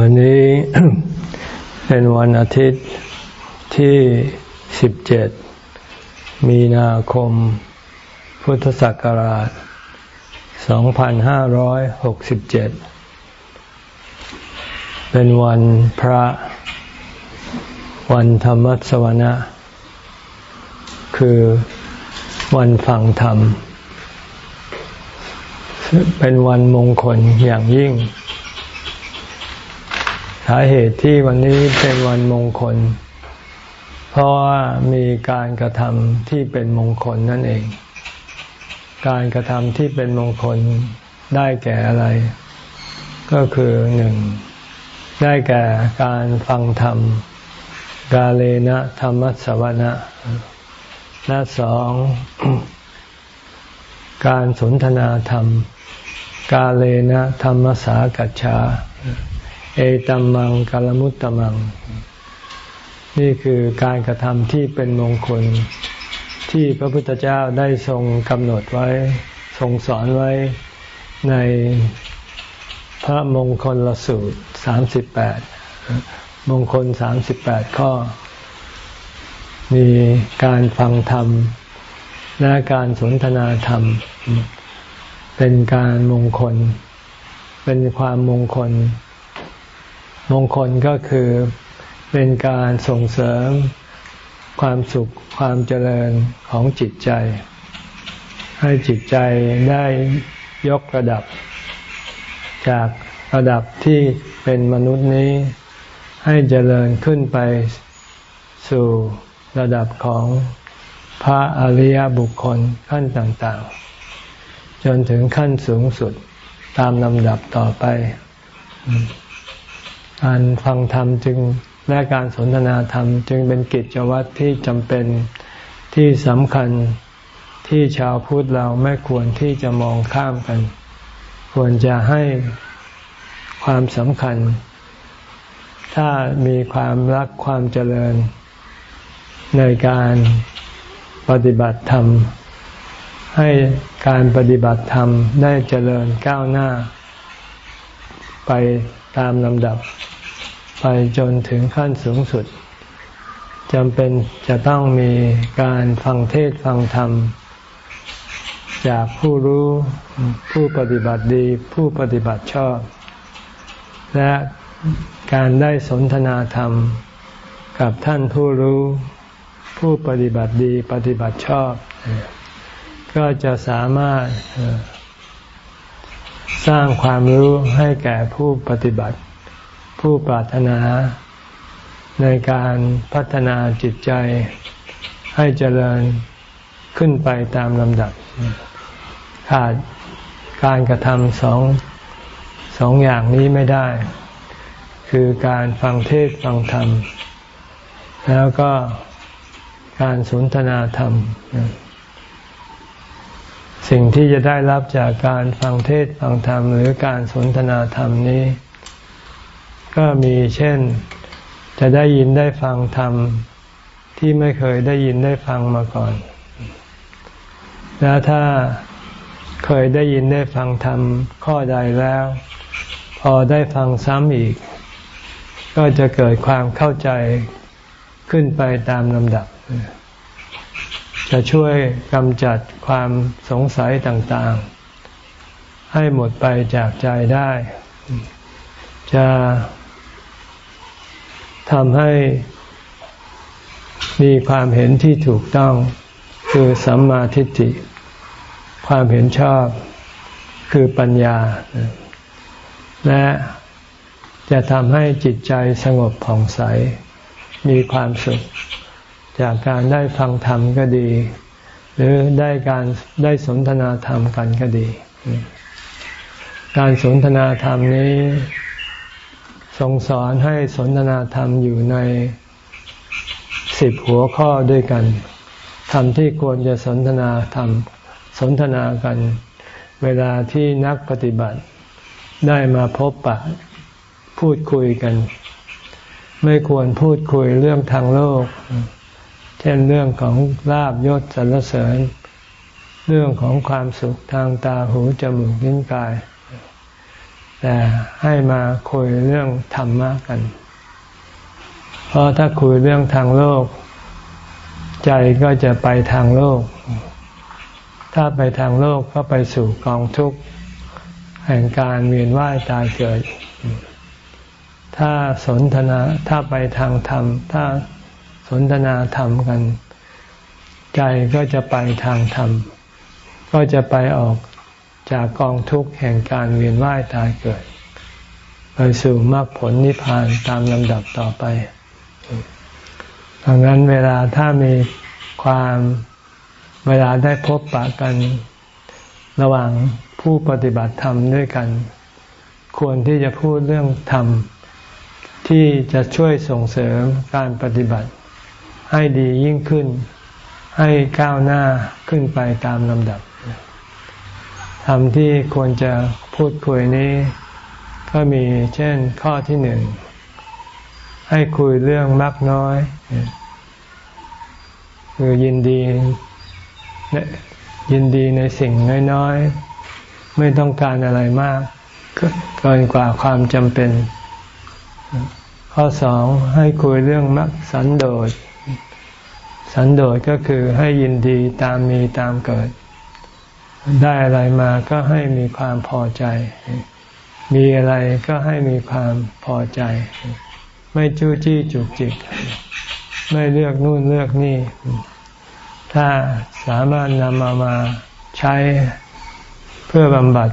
วันนี้เป็นวันอาทิตย์ที่ 17 มีนาคม พุทธศักราช 2567 เป็นวันพระ วันธรรมสวนะ คือวันฟังธรรม เป็นวันมงคลอย่างยิ่ง สาเหตุที่วันนี้เป็นวันมงคล เพราะว่ามีการกระทำที่เป็นมงคลนั่นเอง การกระทำที่เป็นมงคลได้แก่อะไร ก็คือหนึ่งได้แก่การฟังธรรม กาเลนะธรรมสวนะและสองการสนทนาธรรม กาเลนะธรรมสากัจฉา เอตัมมังกาลมุตตมัง นี่คือการกระทำที่เป็นมงคล ที่พระพุทธเจ้าได้ทรงกำหนดไว้ทรงสอนไว้ในพระมงคลละสูตรสามสิบแปดมงคลสามสิบแปดข้อ มีการฟังธรรม และการสนทนาธรรม เป็นการมงคล เป็นความมงคล มงคลก็คือเป็นการส่งเสริมความสุขความเจริญของจิตใจ ให้จิตใจได้ยกระดับ จากระดับที่เป็นมนุษย์นี้ ให้เจริญขึ้นไปสู่ระดับของพระอริยบุคคลขั้นต่างๆ จนถึงขั้นสูงสุดตามลำดับต่อไป การฟังธรรมจึงและการสนทนาธรรม จึงเป็นกิจวัตรที่จำเป็นที่สำคัญที่ชาวพุทธเราไม่ควรที่จะมองข้ามกัน ควรจะให้ความสำคัญ ถ้ามีความรักความเจริญ ในการปฏิบัติธรรม ให้การปฏิบัติธรรมได้เจริญก้าวหน้า ไปตามลำดับ ไปจนถึงขั้นสูงสุดจำเป็นจะต้องมีการฟังเทศฟังธรรม จากผู้รู้ผู้ปฏิบัติดี ผู้ปฏิบัติชอบ และการได้สนทนาธรรม กับท่านผู้รู้ ผู้ปฏิบัติดีปฏิบัติชอบ ก็จะสามารถสร้างความรู้ให้แก่ผู้ปฏิบัติ ผู้ปรารถนา ในการพัฒนาจิตใจให้เจริญขึ้นไปตามลำดับ ขาดการกระทำสองสองอย่างนี้ไม่ได้ คือการฟังเทศฟังธรรม แล้วก็การสนทนาธรรม สิ่งที่จะได้รับจากการฟังเทศฟังธรรม หรือการสนทนาธรรมนี้ ก็มีเช่น จะได้ยินได้ฟังธรรมที่ไม่เคยได้ยินได้ฟังมาก่อน แล้วถ้าเคยได้ยินได้ฟังธรรมข้อใดแล้ว พอได้ฟังซ้ำอีก ก็จะเกิดความเข้าใจขึ้นไปตามลำดับ จะช่วยกำจัดความสงสัยต่างๆ ให้หมดไปจากใจได้ จะ ทำให้มีความเห็นที่ถูกต้อง คือสัมมาทิฏฐิ ความเห็นชอบคือปัญญา และจะทำให้จิตใจสงบผ่องใส มีความสุข จากการได้ฟังธรรมก็ดี หรือได้การได้สนทนาธรรมกันก็ดี การสนทนาธรรมนี้ ทรงสอนให้สนทนาธรรมอยู่ในสิบหัวข้อด้วยกันธรรมที่ควรจะสนทนาธรรม สนทนากัน เวลาที่นักปฏิบัติได้มาพบปะพูดคุยกัน ไม่ควรพูดคุยเรื่องทางโลก เช่นเรื่องของลาบยศสรรเสริญ เรื่องของความสุขทางตาหูจมูกลิ้นกาย แต่ให้มาคุยเรื่องธรรมะกัน เพราะถ้าคุยเรื่องทางโลก ใจก็จะไปทางโลก ถ้าไปทางโลกก็ไปสู่กองทุกข์แห่งการเวียนว่ายตายเกิด ถ้าสนทนา ถ้าไปทางธรรม ถ้าสนทนาธรรมกัน ใจก็จะไปทางธรรม ก็จะไปออก จากกองทุกข์แห่งการเวียนว่ายตายเกิด ไปสู่มรรคผลนิพพานตามลำดับต่อไปดังนั้นเวลาถ้ามีความเวลาได้พบปะกันระหว่างผู้ปฏิบัติธรรมด้วยกัน ควรที่จะพูดเรื่องธรรม ที่จะช่วยส่งเสริมการปฏิบัติ ให้ดียิ่งขึ้น ให้ก้าวหน้าขึ้นไปตามลำดับ ธรรมที่ควรจะพูดคุยนี้ ก็มีเช่นข้อที่หนึ่ง ให้คุยเรื่องมากน้อย คือยินดียินดีในสิ่งน้อยๆ ไม่ต้องการอะไรมาก เกินกว่าความจำเป็น ข้อสองให้คุยเรื่องมักสันโดษสันโดษก็คือให้ยินดีตามมีตามเกิด ได้อะไรมาก็ให้มีความพอใจ มีอะไรก็ให้มีความพอใจ ไม่จู้จี้จุกจิก ไม่เลือกนู่นเลือกนี่ ถ้าสามารถนำมามาใช้เพื่อบำบัด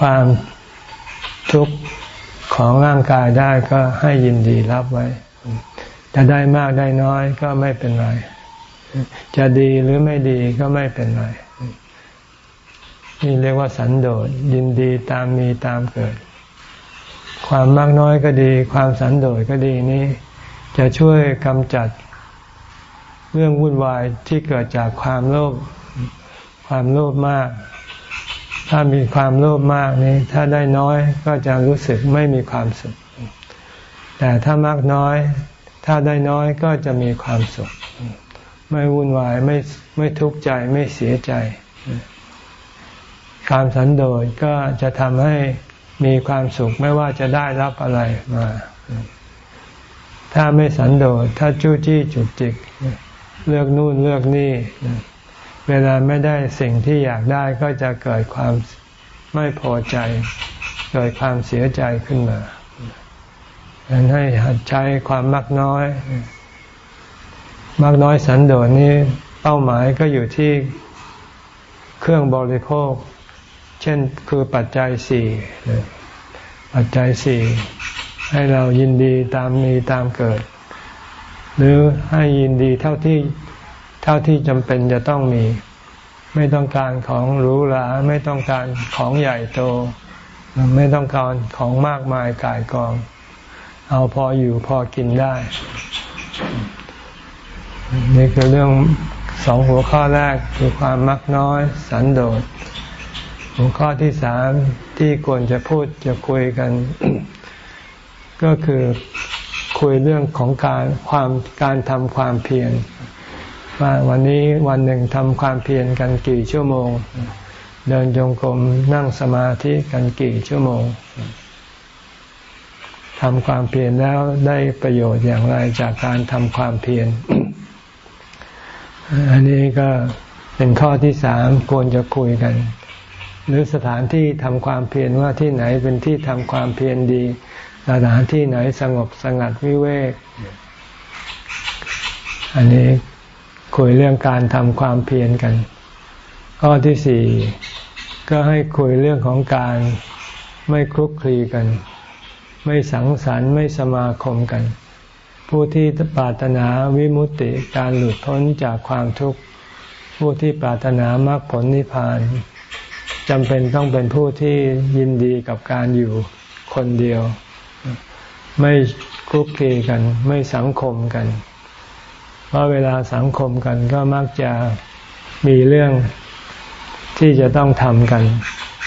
ความทุกข์ของร่างกายได้ก็ให้ยินดีรับไว้ จะได้มากได้น้อยก็ไม่เป็นไร จะดีหรือไม่ดีก็ไม่เป็นไร นี่เรียกว่าสันโดษยินดีตามมีตามเกิด ความมากน้อยก็ดี ความสันโดษก็ดีนี้ จะช่วยกำจัดเรื่องวุ่นวายที่เกิดจากความโลภความโลภมาก ถ้ามีความโลภมากนี้ถ้าได้น้อยก็จะรู้สึกไม่มีความสุข แต่ถ้ามากน้อย ถ้าได้น้อยก็จะมีความสุข ไม่วุ่นวายไม่ไม่ทุกข์ใจไม่เสียใจ ความสันโดษก็จะทำให้มีความสุขไม่ว่าจะได้รับอะไรมา ถ้าไม่สันโดษถ้าจู้จี้จุกจิก เลือกนู่นเลือกนี่ เวลาไม่ได้สิ่งที่อยากได้ก็จะเกิดความไม่พอใจ เกิดความเสียใจขึ้นมาดังนั้นให้หัดใช้ความมักน้อย มักน้อยสันโดษนี้เป้าหมายก็อยู่ที่เครื่องบริโภค ช่นคือปัจจัยสี่ปัจจัยสี่ให้เรายินดีตามมีตามเกิด หรือให้ยินดีเท่าที่เท่าที่จำเป็นจะต้องมี ไม่ต้องการของหรูหราไม่ต้องการของใหญ่โต ไม่ต้องการของมากมายกายกอง เอาพออยู่พอกินได้ นี่คือเรื่องสองหัวข้อแรกคือความมักน้อย สันโดษ หัวข้อที่สามที่ควรจะพูดจะคุยกัน ก็คือคุยเรื่องของการความการทำความเพียรว่าวันนี้วันหนึ่งทำความเพียรกันกี่ชั่วโมง เดินจงกรมนั่งสมาธิกันกี่ชั่วโมงทำความเพียรแล้วได้ประโยชน์อย่างไรจากการทำความเพียร อันนี้ก็เป็นข้อที่สามควรจะคุยกัน หรือสถานที่ทำความเพียรว่าที่ไหนเป็นที่ทำความเพียรดี สถานที่ไหนสงบสงัดวิเวก อันนี้คุยเรื่องการทำความเพียรกัน ข้อที่สี่ก็ให้คุยเรื่องของการไม่คลุกคลีกัน ไม่สังสรรค์ไม่สมาคมกัน ผู้ที่ปรารถนาวิมุตติการหลุดพ้นจากความทุกข์ ผู้ที่ปรารถนามรรคผลนิพพาน จำเป็นต้องเป็นผู้ที่ยินดีกับการอยู่คนเดียว ไม่คลุกคลีกัน ไม่สังคมกัน เพราะเวลาสังคมกันก็มักจะมีเรื่องที่จะต้องทำกัน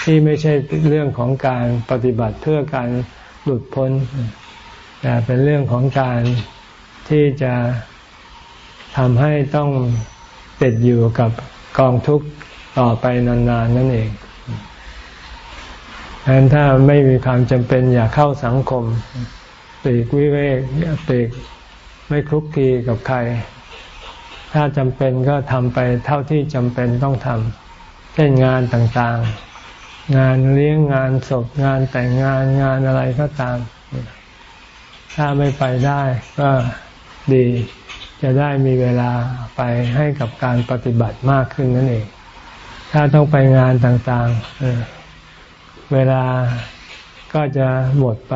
ที่ไม่ใช่เรื่องของการปฏิบัติเพื่อการหลุดพ้นแต่เป็นเรื่องของการที่จะทำให้ต้องติดอยู่กับกองทุกข์ต่อไปนานๆนั่นเอง ดังนั้นถ้าไม่มีความจำเป็นอย่าเข้าสังคมปีกวิเวกปีกไม่คลุกคลีกับใคร ถ้าจำเป็นก็ทำไปเท่าที่จำเป็นต้องทำเช่นงานต่างๆ งานเลี้ยงงานศพงานแต่งงานงานอะไรก็ตาม ถ้าไม่ไปได้ก็ดีจะได้มีเวลาไปให้กับการปฏิบัติมากขึ้นนั่นเอง ถ้าต้องไปงานต่างๆ เวลาก็จะหมดไป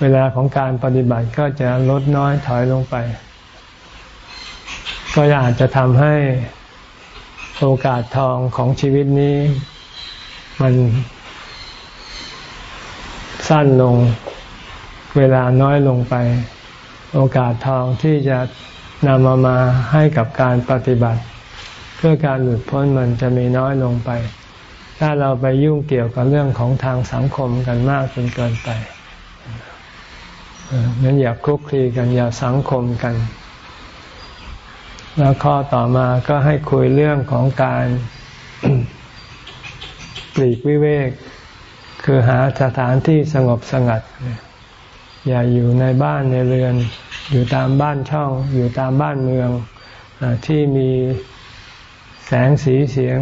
เวลาของการปฏิบัติก็จะลดน้อยถอยลงไป ก็อาจจะทำให้โอกาสทองของชีวิตนี้ มันสั้นลง เวลาน้อยลงไป โอกาสทองที่จะนำมามาให้กับการปฏิบัติ เพื่อการหลุดพ้นมันจะมีน้อยลงไป ถ้าเราไปยุ่งเกี่ยวกับเรื่องของทางสังคมกันมากจนเกินไปงั้นอย่าคลุกคลีกันอย่าสังคมกัน แล้วข้อต่อมาก็ให้คุยเรื่องของการปลีกวิเวก คือหาสถานที่สงบสงัด อย่าอยู่ในบ้านในเรือน อยู่ตามบ้านช่อง อยู่ตามบ้านเมืองอที่มีแสงสีเสียง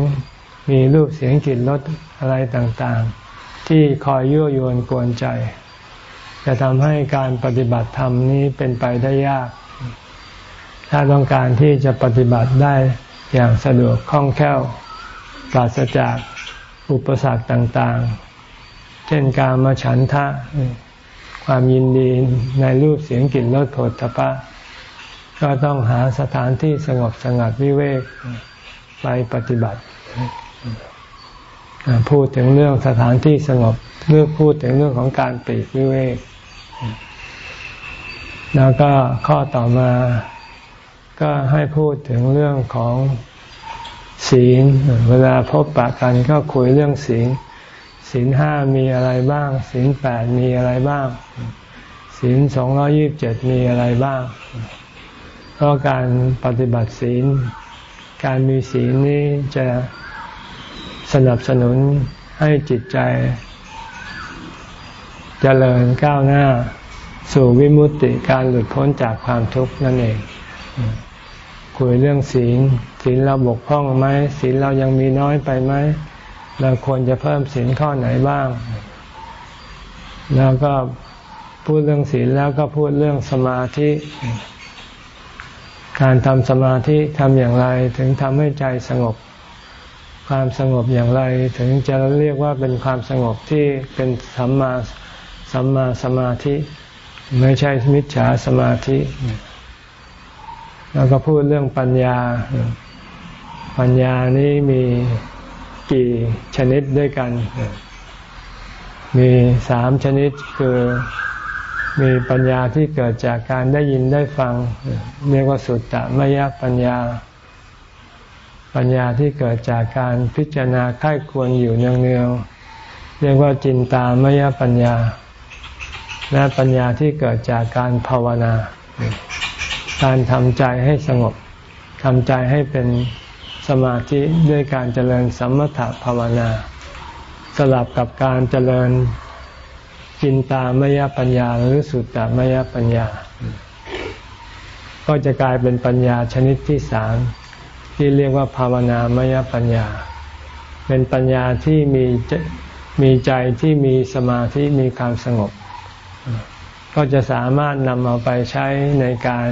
มีรูปเสียงกลิ่นรสอะไรต่างๆ ที่คอยยั่วยวนกวนใจ จะทำให้การปฏิบัติธรรมนี้เป็นไปได้ยาก ถ้าต้องการที่จะปฏิบัติได้อย่างสะดวกคล่องแคล่วปราศจากอุปสรรคต่างๆ เช่นการมาฉันทะ ความยินดีในรูปเสียงกลิ่นรสผลตภะก็ต้องหาสถานที่สงบสงัดวิเวกไปปฏิบัติ พูดถึงเรื่องสถานที่สงบเรื่องพูดถึงเรื่องของการปีกวิเวกแล้วก็ข้อต่อมาก็ให้พูดถึงเรื่องของศีล เวลาพบปะกันก็คุยเรื่องศีลศีลห้ามีอะไรบ้าง ศีลแปดมีอะไรบ้าง ศีลสองร้อยิบเจ็ดมีอะไรบ้าง เพราะการปฏิบัติศีล การมีศีลนี้จะ สนับสนุนให้จิตใจจเจริญก้าวหน้า สู่วิมุตติการหลุดพ้นจากความทุกข์นั่นเอง คุยเรื่องศีลศีลเราบกพร่องไหมศีลเรายังมีน้อยไปไหมเราควรจะเพิ่มศีลข้อไหนบ้าง แล้วก็พูดเรื่องศีลแล้วก็พูดเรื่องสมาธิ การทำสมาธิทำอย่างไรถึงทำให้ใจสงบ ความสงบอย่างไร ถึงจะเรียกว่าเป็นความสงบที่เป็นสัมมาสัมมาสมาธิ ไม่ใช่มิจฉาสมาธิ แล้วก็พูดเรื่องปัญญา ปัญญานี้มีกี่ชนิดด้วยกัน มีสามชนิดคือมีปัญญาที่เกิดจากการได้ยินได้ฟัง เรียกว่าสุตตะมยปัญญา ปัญญาที่เกิดจากการพิจารณาค่ายควรอยู่เนืองๆเรียกว่าจินตามยปัญญา และปัญญาที่เกิดจากการภาวนา การทำใจให้สงบทำใจให้เป็นสมาธิด้วยการเจริญสมถภาวนา สลับกับการเจริญจินตามยปัญญาหรือสุตตามยปัญญา ก็จะกลายเป็นปัญญาชนิดที่สาม ที่เรียกว่าภาวนามยปัญญา เป็นปัญญาที่มีมีใจที่มีสมาธิมีความสงบ ก็จะสามารถนำเอาไปใช้ในการ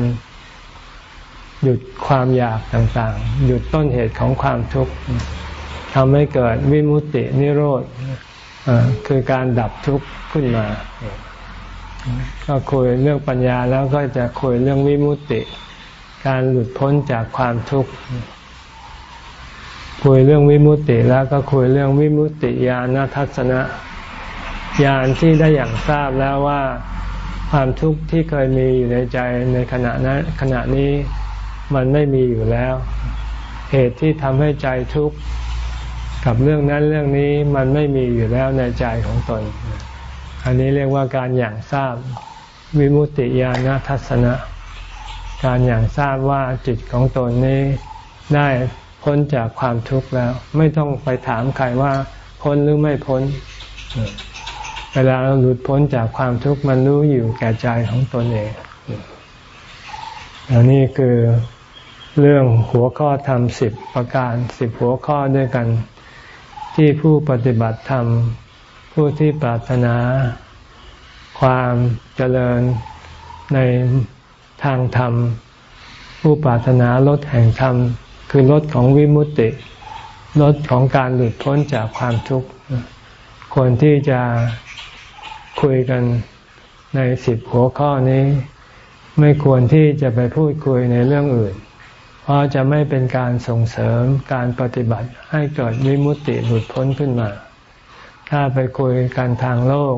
หยุดความอยากต่างๆ หยุดต้นเหตุของความทุกข์ทำให้เกิดวิมุตตินิโรธคือการดับทุกข์ขึ้นมา ก็คุยเรื่องปัญญาแล้วก็จะคุยเรื่องวิมุตติ การหลุดพ้นจากความทุกข์คุยเรื่องวิมุตติแล้วก็คุยเรื่องวิมุตติญาณทัศนะญาณที่ได้อย่างทราบแล้วว่าความทุกข์ที่เคยมีอยู่ในใจในขณะนั้นขณะนี้มันไม่มีอยู่แล้ว เหตุที่ทำให้ใจทุกข์กับเรื่องนั้นเรื่องนี้มันไม่มีอยู่แล้วในใจของตน อันนี้เรียกว่าการอย่างทราบวิมุตติญาณทัศนะ การอย่างทราบว่าจิตของตนนี้ได้พ้นจากความทุกข์แล้ว ไม่ต้องไปถามใครว่าพ้นหรือไม่พ้น เวลาเราหลุดพ้นจากความทุกข์มันรู้อยู่แก่ใจของตนเองอันนี้คือเรื่องหัวข้อธรรมสิบประการสิบหัวข้อด้วยกัน ที่ผู้ปฏิบัติธรรม ผู้ที่ปรารถนา ความเจริญใน ทางธรรม ผู้ปรารถนาลดแห่งธรรม คือลดของวิมุตติลดของการหลุดพ้นจากความทุกข์ควรที่จะคุยกันในสิบหัวข้อนี้ ไม่ควรที่จะไปพูดคุยในเรื่องอื่น เพราะจะไม่เป็นการส่งเสริมการปฏิบัติให้เกิดวิมุตติหลุดพ้นขึ้นมา ถ้าไปคุยกันทางโลก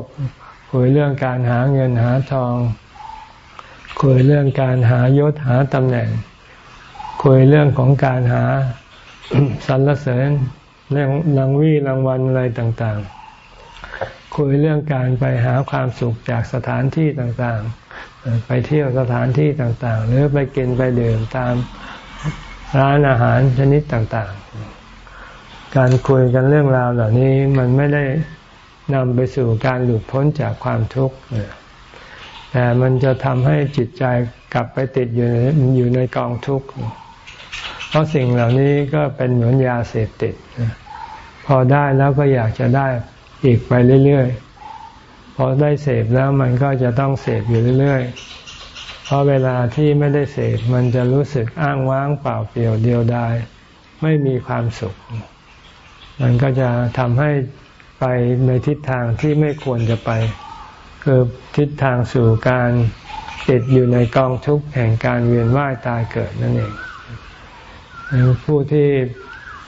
คุยเรื่องการหาเงินหาทอง คุยเรื่องการหายศหาตำแหน่ง คุยเรื่องของการหาสรรเสริญเรื่องรางวีรางวัลอะไรต่างๆ คุยเรื่องการไปหาความสุขจากสถานที่ต่างๆ ไปเที่ยวสถานที่ต่างๆ หรือไปกินไปดื่มตามร้านอาหารชนิดต่างๆ การคุยกันเรื่องราวเหล่านี้มันไม่ได้นำไปสู่การหลุดพ้นจากความทุกข์ แต่มันจะทำให้จิตใจกลับไปติดอยู่อยู่ในกองทุกข์ เพราะสิ่งเหล่านี้ก็เป็นเหมือนยาเสพติด พอได้แล้วก็อยากจะได้อีกไปเรื่อยๆ พอได้เสพแล้วมันก็จะต้องเสพอยู่เรื่อยๆ เพราะเวลาที่ไม่ได้เสพมันจะรู้สึกอ้างว้างเปล่าเปลี่ยวเดียวดายไม่มีความสุข มันก็จะทำให้ไปในทิศทางที่ไม่ควรจะไป คือทิศทางสู่การติดอยู่ในกองทุกข์แห่งการเวียนว่ายตายเกิดนั่นเองผู้ที่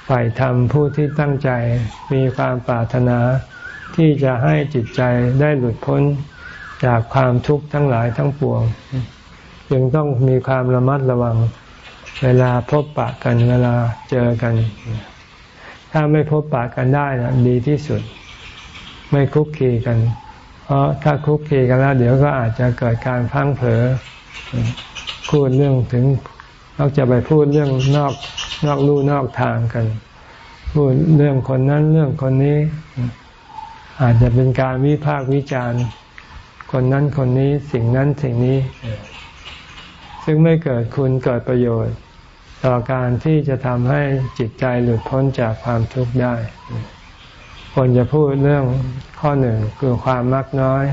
ใฝ่ธรรมผู้ที่ตั้งใจมีความปรารถนา ที่จะให้จิตใจได้หลุดพ้นจากความทุกข์ทั้งหลายทั้งปวงจึงต้องมีความระมัดระวัง เวลาพบปะกันเวลาเจอกัน ถ้าไม่พบปะกันได้นะดีที่สุด ไม่คุกคีกัน เพราะถ้าคุกคีกันแล้ว เดี๋ยวก็อาจจะเกิดการพังเผลอพูดเรื่องถึงเราจะไปพูดเรื่องนอกนอกลู่นอกทางกัน พูดเรื่องคนนั้นเรื่องคนนี้ อาจจะเป็นการวิพากษ์วิจารณ์ คนนั้นคนนี้สิ่งนั้นสิ่งนี้ ซึ่งไม่เกิดคุณเกิดประโยชน์ ต่อการที่จะทำให้จิตใจหลุดพ้นจากความทุกข์ได้ ควรจะพูดเรื่องข้อหนึ่งคือความมักน้อย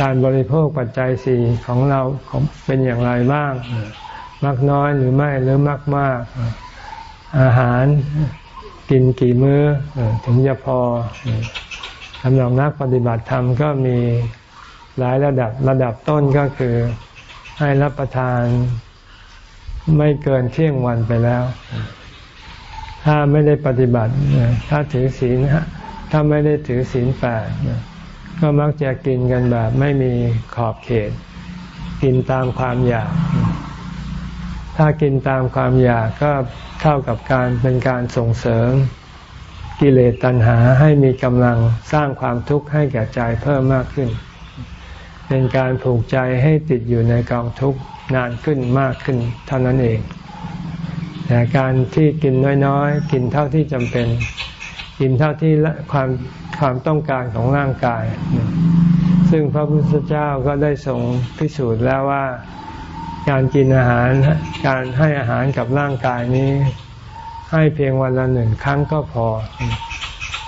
การบริโภคปัจจัยสี่ของเราเป็นอย่างไรบ้างมากน้อยหรือไม่หรือมากมากอาหารกินกี่มื้อถึงจะพอสำหรับนักปฏิบัติธรรมก็มีหลายระดับระดับต้นก็คือให้รับประทานไม่เกินเที่ยงวันไปแล้ว ถ้าไม่ได้ปฏิบัติถ้าถือศีลถ้าไม่ได้ถือศีลแปดก็มักจะกินกันแบบไม่มีขอบเขต กินตามความอยาก ถ้ากินตามความอยากก็เท่ากับการเป็นการส่งเสริม กิเลสตัณหาให้มีกำลังสร้างความทุกข์ให้แก่ใจเพิ่มมากขึ้น เป็นการผูกใจให้ติดอยู่ในกองทุกข์นานขึ้นมากขึ้นเท่านั้นเอง แต่การที่กินน้อยๆ กินเท่าที่จำเป็น กินเท่าที่ความความต้องการของร่างกาย ซึ่งพระพุทธเจ้าก็ได้ทรงพิสูจน์แล้วว่าการกินอาหารการให้อาหารกับร่างกายนี้ ให้เพียงวันละหนึ่งครั้งก็พอ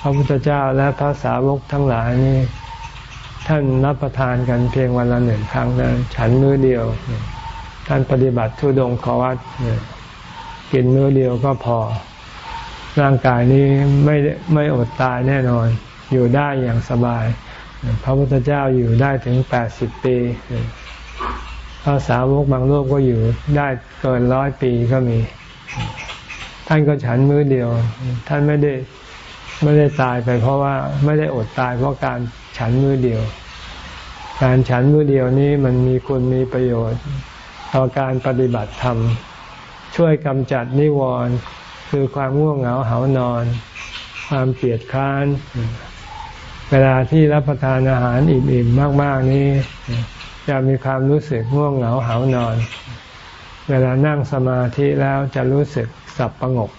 พระพุทธเจ้าและพระสาวกทั้งหลายนี้ท่านรับประทานกันเพียงวันละหนึ่งครั้งนะฉันมื้อเดียว ท่านปฏิบัติทุดงขวัต กินมื้อเดียวก็พอ ร่างกายนี้ไม่ไม่อดตายแน่นอน อยู่ได้อย่างสบาย พระพุทธเจ้าอยู่ได้ถึงแปดสิบปีพระสาวกบางโลกก็อยู่ได้เกินร้อยปีก็มี ท่านก็ฉันมื้อเดียว ท่านไม่ได้ไม่ได้ตายไป เพราะว่าไม่ได้อดตายเพราะการฉันมื้อเดียว การฉันมื้อเดียวนี้มันมีคุณมีประโยชน์ต่อการปฏิบัติธรรม ช่วยกำจัดนิวรณ์คือความง่วงเหงาเหานอน ความเกลียดค้าน เวลาที่รับประทานอาหารอิ่มๆมาก ๆ นี้จะมีความรู้สึกง่วงเหงาเหานอน เวลานั่งสมาธิแล้วจะรู้สึกสับประงก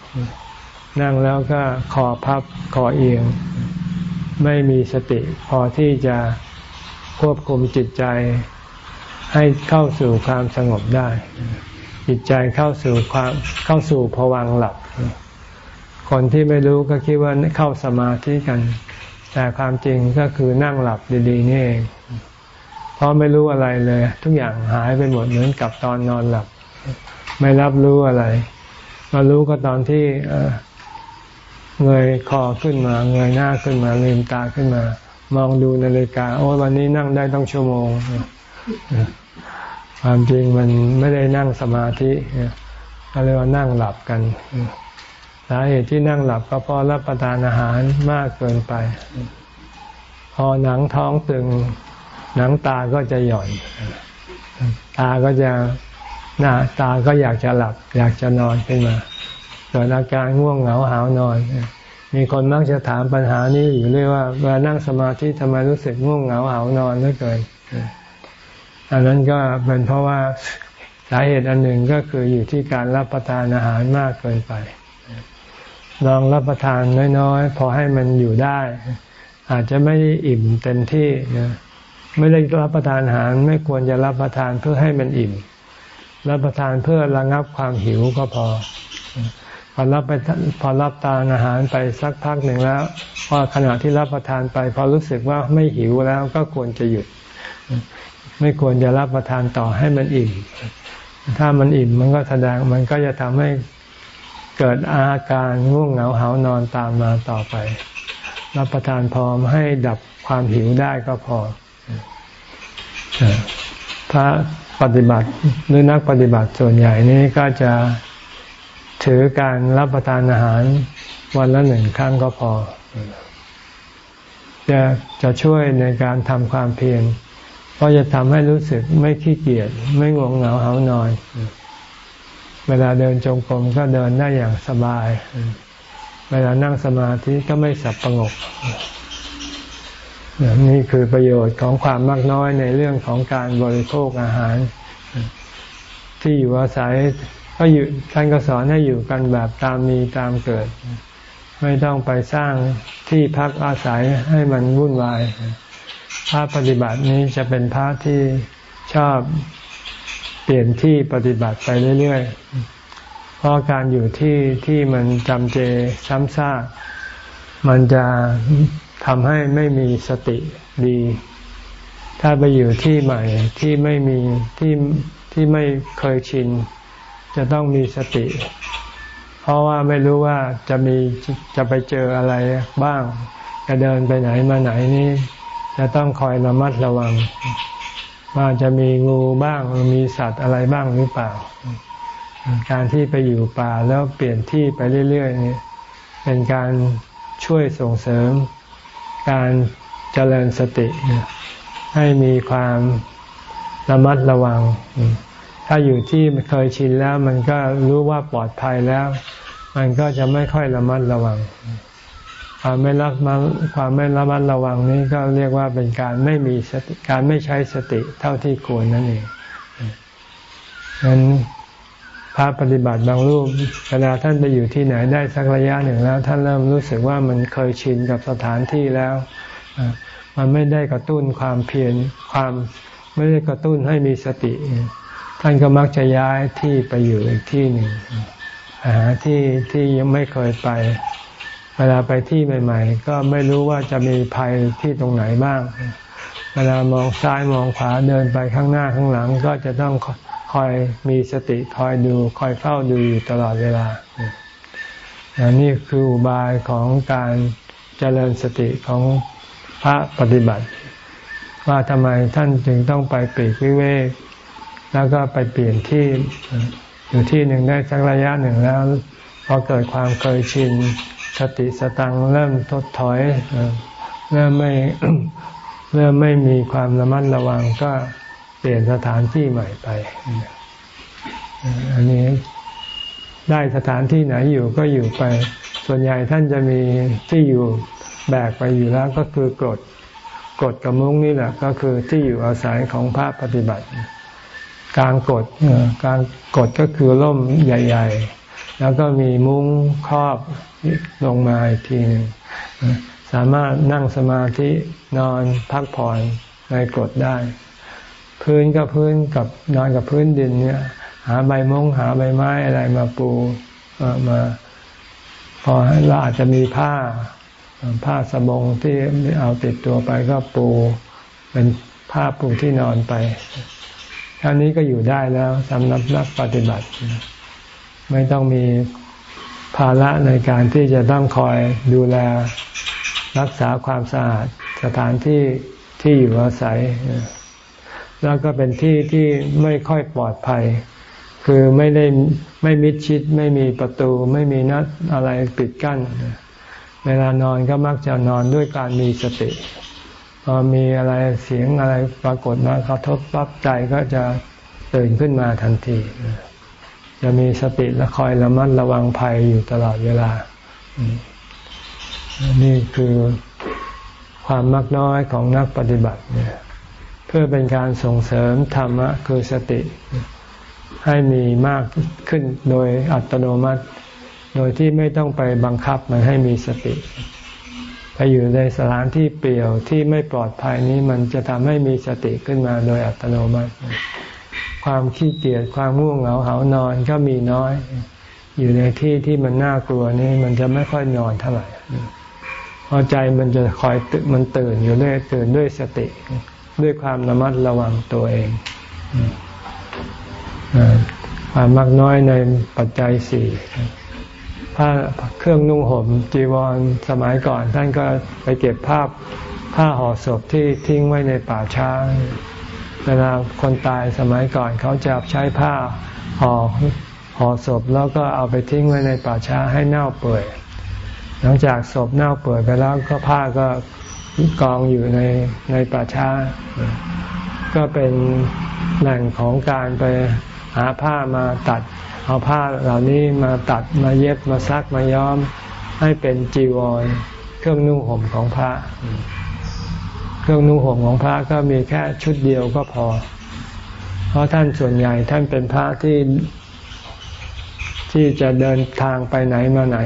นั่งแล้วก็คอพับคอเอียง ไม่มีสติพอที่จะควบคุมจิตใจให้เข้าสู่ความสงบได้ จิตใจเข้าสู่ความเข้าสู่ภวังหลับ คนที่ไม่รู้ก็คิดว่าเข้าสมาธิกัน แต่ความจริงก็คือนั่งหลับดีๆนี่เองเพราะไม่รู้อะไรเลย ทุกอย่างหายไปหมดเหมือนกับตอนนอนหลับ ไม่รับรู้อะไรมารู้ก็ตอนที่เงยคอขึ้นมา เงยหน้าขึ้นมาลืมตาขึ้นมา มองดูนาฬิกาโอ้วันนี้นั่งได้ต้องชั่วโมง ความจริงมันไม่ได้นั่งสมาธิก็เรียกว่านั่งหลับกันสาเหตุที่นั่งหลับก็เพราะรับประทานอาหารมากเกินไป พอหนังท้องตึง หนังตาก็จะหย่อน ตาก็จะหน้าตาก็อยากจะหลับ อยากจะนอนขึ้นมาเกิดอาการง่วงเหงาหานอน มีคนมักจะถามปัญหานี้อยู่เรื่อยว่าเวลานั่งสมาธิทำไมรู้สึกง่วงเหงาหานอนเหลือเกิน อันนั้นก็เป็นเพราะว่าสาเหตุอันหนึ่งก็คืออยู่ที่การรับประทานอาหารมากเกินไป ลองรับประทานน้อยๆ พอให้มันอยู่ได้ อาจจะไม่อิ่มเต็มที่นะไม่ได้รับประทานอาหารไม่ควรจะรับประทานเพื่อให้มันอิ่ม รับประทานเพื่อระงับความหิวก็พอ พอรับไปพอรับทานอาหารไปสักพักหนึ่งแล้วพอขณะที่รับประทานไป พอรู้สึกว่าไม่หิวแล้วก็ควรจะหยุด ไม่ควรจะรับประทานต่อให้มันอิ่ม ถ้ามันอิ่มมันก็แสดงมันก็จะทำให้เกิดอาการง่วงเหงาหานอนตามมาต่อไป รับประทานพอให้ดับความหิวได้ก็พอพระปฏิบัติหรือนักปฏิบัติส่วนใหญ่นี้ก็จะถือการรับประทานอาหารวันละหนึ่งครั้งก็พอ จะจะช่วยในการทำความเพียร เพราะจะทำให้รู้สึกไม่ขี้เกียจไม่งงเหงาเหานอน เวลาเดินจงกรมก็เดินได้อย่างสบาย เวลานั่งสมาธิก็ไม่สับประงกนี่คือประโยชน์ของความมากน้อยในเรื่องของการบริโภคอาหาร ที่อยู่อาศัยก็อยู่ท่านก็สอนให้อยู่กันแบบตามมีตามเกิด ไม่ต้องไปสร้างที่พักอาศัยให้มันวุ่นวาย พระปฏิบัตินี้จะเป็นพระที่ชอบเปลี่ยนที่ปฏิบัติไปเรื่อยๆ เพราะการอยู่ที่ที่มันจำเจซ้ำซากมันจะทำให้ไม่มีสติดี ถ้าไปอยู่ที่ใหม่ที่ไม่มีที่ที่ไม่เคยชิน จะต้องมีสติ เพราะว่าไม่รู้ว่าจะมีจะไปเจออะไรบ้าง จะเดินไปไหนมาไหนนี้ จะต้องคอยระมัดระวัง ว่าจะมีงูบ้างมีสัตว์อะไรบ้างหรือเปล่า การที่ไปอยู่ป่าแล้วเปลี่ยนที่ไปเรื่อยๆนี่เป็นการช่วยส่งเสริม การเจริญสติ ให้มีความระมัดระวัง ถ้าอยู่ที่เคยชินแล้ว มันก็รู้ว่าปลอดภัยแล้ว มันก็จะไม่ค่อยระมัดระวัง ความไม่รักมาความไม่ระมัดระวังนี้ก็เรียกว่าเป็นการไม่มีสติการไม่ใช้สติเท่าที่ควรนั่นเองฉะนั้นพระปฏิบัติบางรูปเวลาท่านไปอยู่ที่ไหนได้สักระยะหนึ่งแล้ว ท่านเริ่มรู้สึกว่ามันเคยชินกับสถานที่แล้ว มันไม่ได้กระตุ้นความเพียรความไม่ได้กระตุ้นให้มีสติ ท่านก็มักจะย้ายที่ไปอยู่อีกที่หนึ่งหาที่ที่ยังไม่เคยไป เวลาไปที่ใหม่ ๆ ก็ไม่รู้ว่าจะมีภัยที่ตรงไหนบ้าง เวลามองซ้ายมองขวาเดินไปข้างหน้าข้างหลัง ก็จะต้องคอยมีสติคอยดูคอยเฝ้าดูอยู่ตลอดเวลาอันนี้คืออุบายของการเจริญสติของพระปฏิบัติ ว่าทำไมท่านจึงต้องไปปีกวิเวกแล้วก็ไปเปลี่ยนที่อยู่ที่หนึ่งได้สักระยะหนึ่งแล้วพอเกิดความเคยชิน สติสตังเริ่มทดถอยเริ่มไม่เริ่มไม่มีความระมัดระวังก็เปลี่ยนสถานที่ใหม่ไปอันนี้ได้สถานที่ไหนอยู่ก็อยู่ไป ส่วนใหญ่ท่านจะมีที่อยู่แบกไปอยู่แล้วก็คือกฎกฎกระมุ้งนี่แหละก็คือที่อยู่อาศัยของพระปฏิบัติการกฎการกฎก็คือร่มใหญ่ ๆ แล้วก็มีมุ้งครอบลงมาอีกทีหนึ่งสามารถนั่งสมาธินอนพักผ่อนในกรดได้ พื้นก็พื้นกับนอนกับพื้นดินเนี่ย หาใบมงหาใบไม้อะไรมาปูมาพอเราอาจจะมีผ้า ผ้าสบงที่เอาติดตัวไปก็ปูเป็นผ้าปูที่นอนไปเท่านี้ก็อยู่ได้แล้วสำหรับนักปฏิบัติ ไม่ต้องมีภาระในการที่จะต้องคอยดูแลรักษาความสะอาดสถานที่ที่อยู่อาศัย แล้วก็เป็นที่ที่ไม่ค่อยปลอดภัย คือไม่ได้ไม่มิดชิด ไม่มีประตู ไม่มีนัดอะไรปิดกั้น เวลานอนก็มักจะนอนด้วยการมีสติ พอมีอะไรเสียงอะไรปรากฏมากระทบปั๊บใจก็จะตื่นขึ้นมาทันที จะมีสติและคอยระมัดระวังภัยอยู่ตลอดเวลา นี่คือความมักน้อยของนักปฏิบัติเนี่ยเพื่อเป็นการส่งเสริมธรรมะคือสติ ให้มีมากขึ้นโดยอัตโนมัติ โดยที่ไม่ต้องไปบังคับมันให้มีสติ ไปอยู่ในสถานที่เปลี่ยวที่ไม่ปลอดภัยนี้มันจะทำให้มีสติขึ้นมาโดยอัตโนมัติ ความขี้เกียจความง่วงเหงาเหานอนก็มีน้อย อยู่ในที่ที่มันน่ากลัวนี่มันจะไม่ค่อยนอนเท่าไหร่พอใจมันจะคอยมันตื่นอยู่เรื่อยตื่นด้วยสติ ด้วยความระมัดระวังตัวเองความมักน้อยในปัจจัยสี่ผ้าเครื่องนุ่งห่มจีวรสมัยก่อน ท่านก็ไปเก็บภาพผ้าห่อศพที่ทิ้งไว้ในป่าช้า เวลาคนตายสมัยก่อนเขาจะใช้ผ้าห่อห่อศพแล้วก็เอาไปทิ้งไว้ในป่าช้าให้เน่าเปื่อย หลังจากศพเน่าเปื่อยไปแล้วก็ผ้าก็กองอยู่ในในป่าช้า ก็เป็นแหล่งของการไปหาผ้ามาตัด เอาผ้าเหล่านี้มาตัดมาเย็บมาซักมาย้อมให้เป็นจีวร เครื่องนุ่งห่มของพระ เครื่องนุ่งห่มของพระก็มีแค่ชุดเดียวก็พอ เพราะท่านส่วนใหญ่ท่านเป็นพระที่ที่จะเดินทางไปไหนมาไหน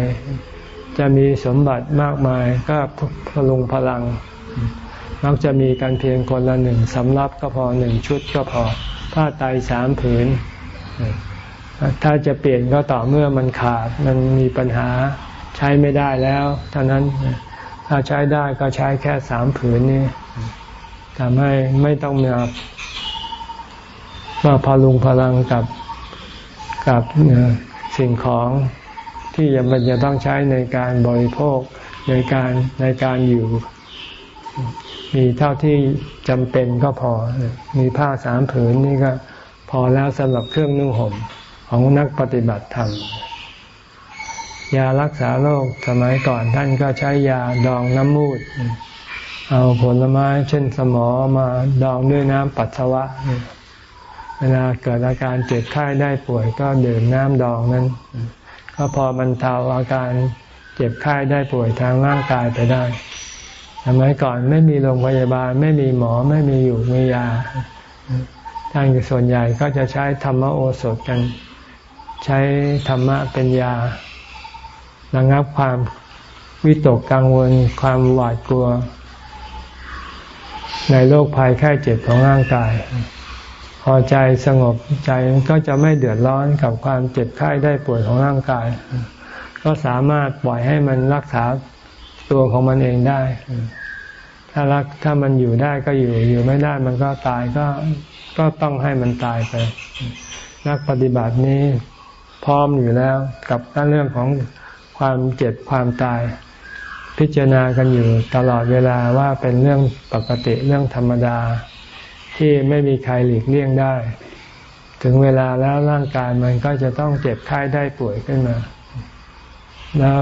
จะมีสมบัติมากมายก็พลุงพลังมักจะมีกันเพียงคนละหนึ่งสำรับก็พอหนึ่งชุดก็พอ ผ้าไตสามผืน ถ้าจะเปลี่ยนก็ต่อเมื่อมันขาดมันมีปัญหาใช้ไม่ได้แล้วเท่านั้นถ้าใช้ได้ก็ใช้แค่สามผืนนี้ ทำให้ไม่ต้องมามาพลุงพลังกับกับสิ่งของที่จะมันจะต้องใช้ในการบริโภคในการในการอยู่ มีเท่าที่จำเป็นก็พอ มีผ้าสามผืนนี่ก็พอแล้วสำหรับเครื่องนุ่งห่มของนักปฏิบัติธรรม ยารักษาโรคสมัยก่อนท่านก็ใช้ยาดองน้ำมูด เอาผลไม้เช่นสมอมาดองด้วยน้ำปัสสาวะ เวลาเกิดอาการเจ็บไข้ได้ป่วยก็ดื่มน้ำดองนั้น ก็พอบรรเทาอาการเจ็บไข้ได้ป่วยทางร่างกายไปได้สมัยก่อนไม่มีโรงพยาบาล ไม่มีหมอไม่มีอยู่มียาท่านส่วนใหญ่ก็จะใช้ธรรมโอสถกัน ใช้ธรรมะเป็นยาระงับความวิตกกังวลความหวาดกลัว ในโรคภัยแค่เจ็บของร่างกาย พอใจสงบใจก็จะไม่เดือดร้อนกับความเจ็บไข้ได้ป่วยของร่างกาย ก็สามารถปล่อยให้มันรักษาตัวของมันเองได้ ถ้ารักถ้ามันอยู่ได้ก็อยู่อยู่ไม่ได้มันก็ตายก็ก็ต้องให้มันตายไป นักปฏิบัตินี้พร้อมอยู่แล้วกับเรื่องของความเจ็บความตาย พิจารณากันอยู่ตลอดเวลาว่าเป็นเรื่องปกติเรื่องธรรมดา ที่ไม่มีใครหลีกเลี่ยงได้ ถึงเวลาแล้วร่างกายมันก็จะต้องเจ็บไข้ได้ป่วยขึ้นมา แล้ว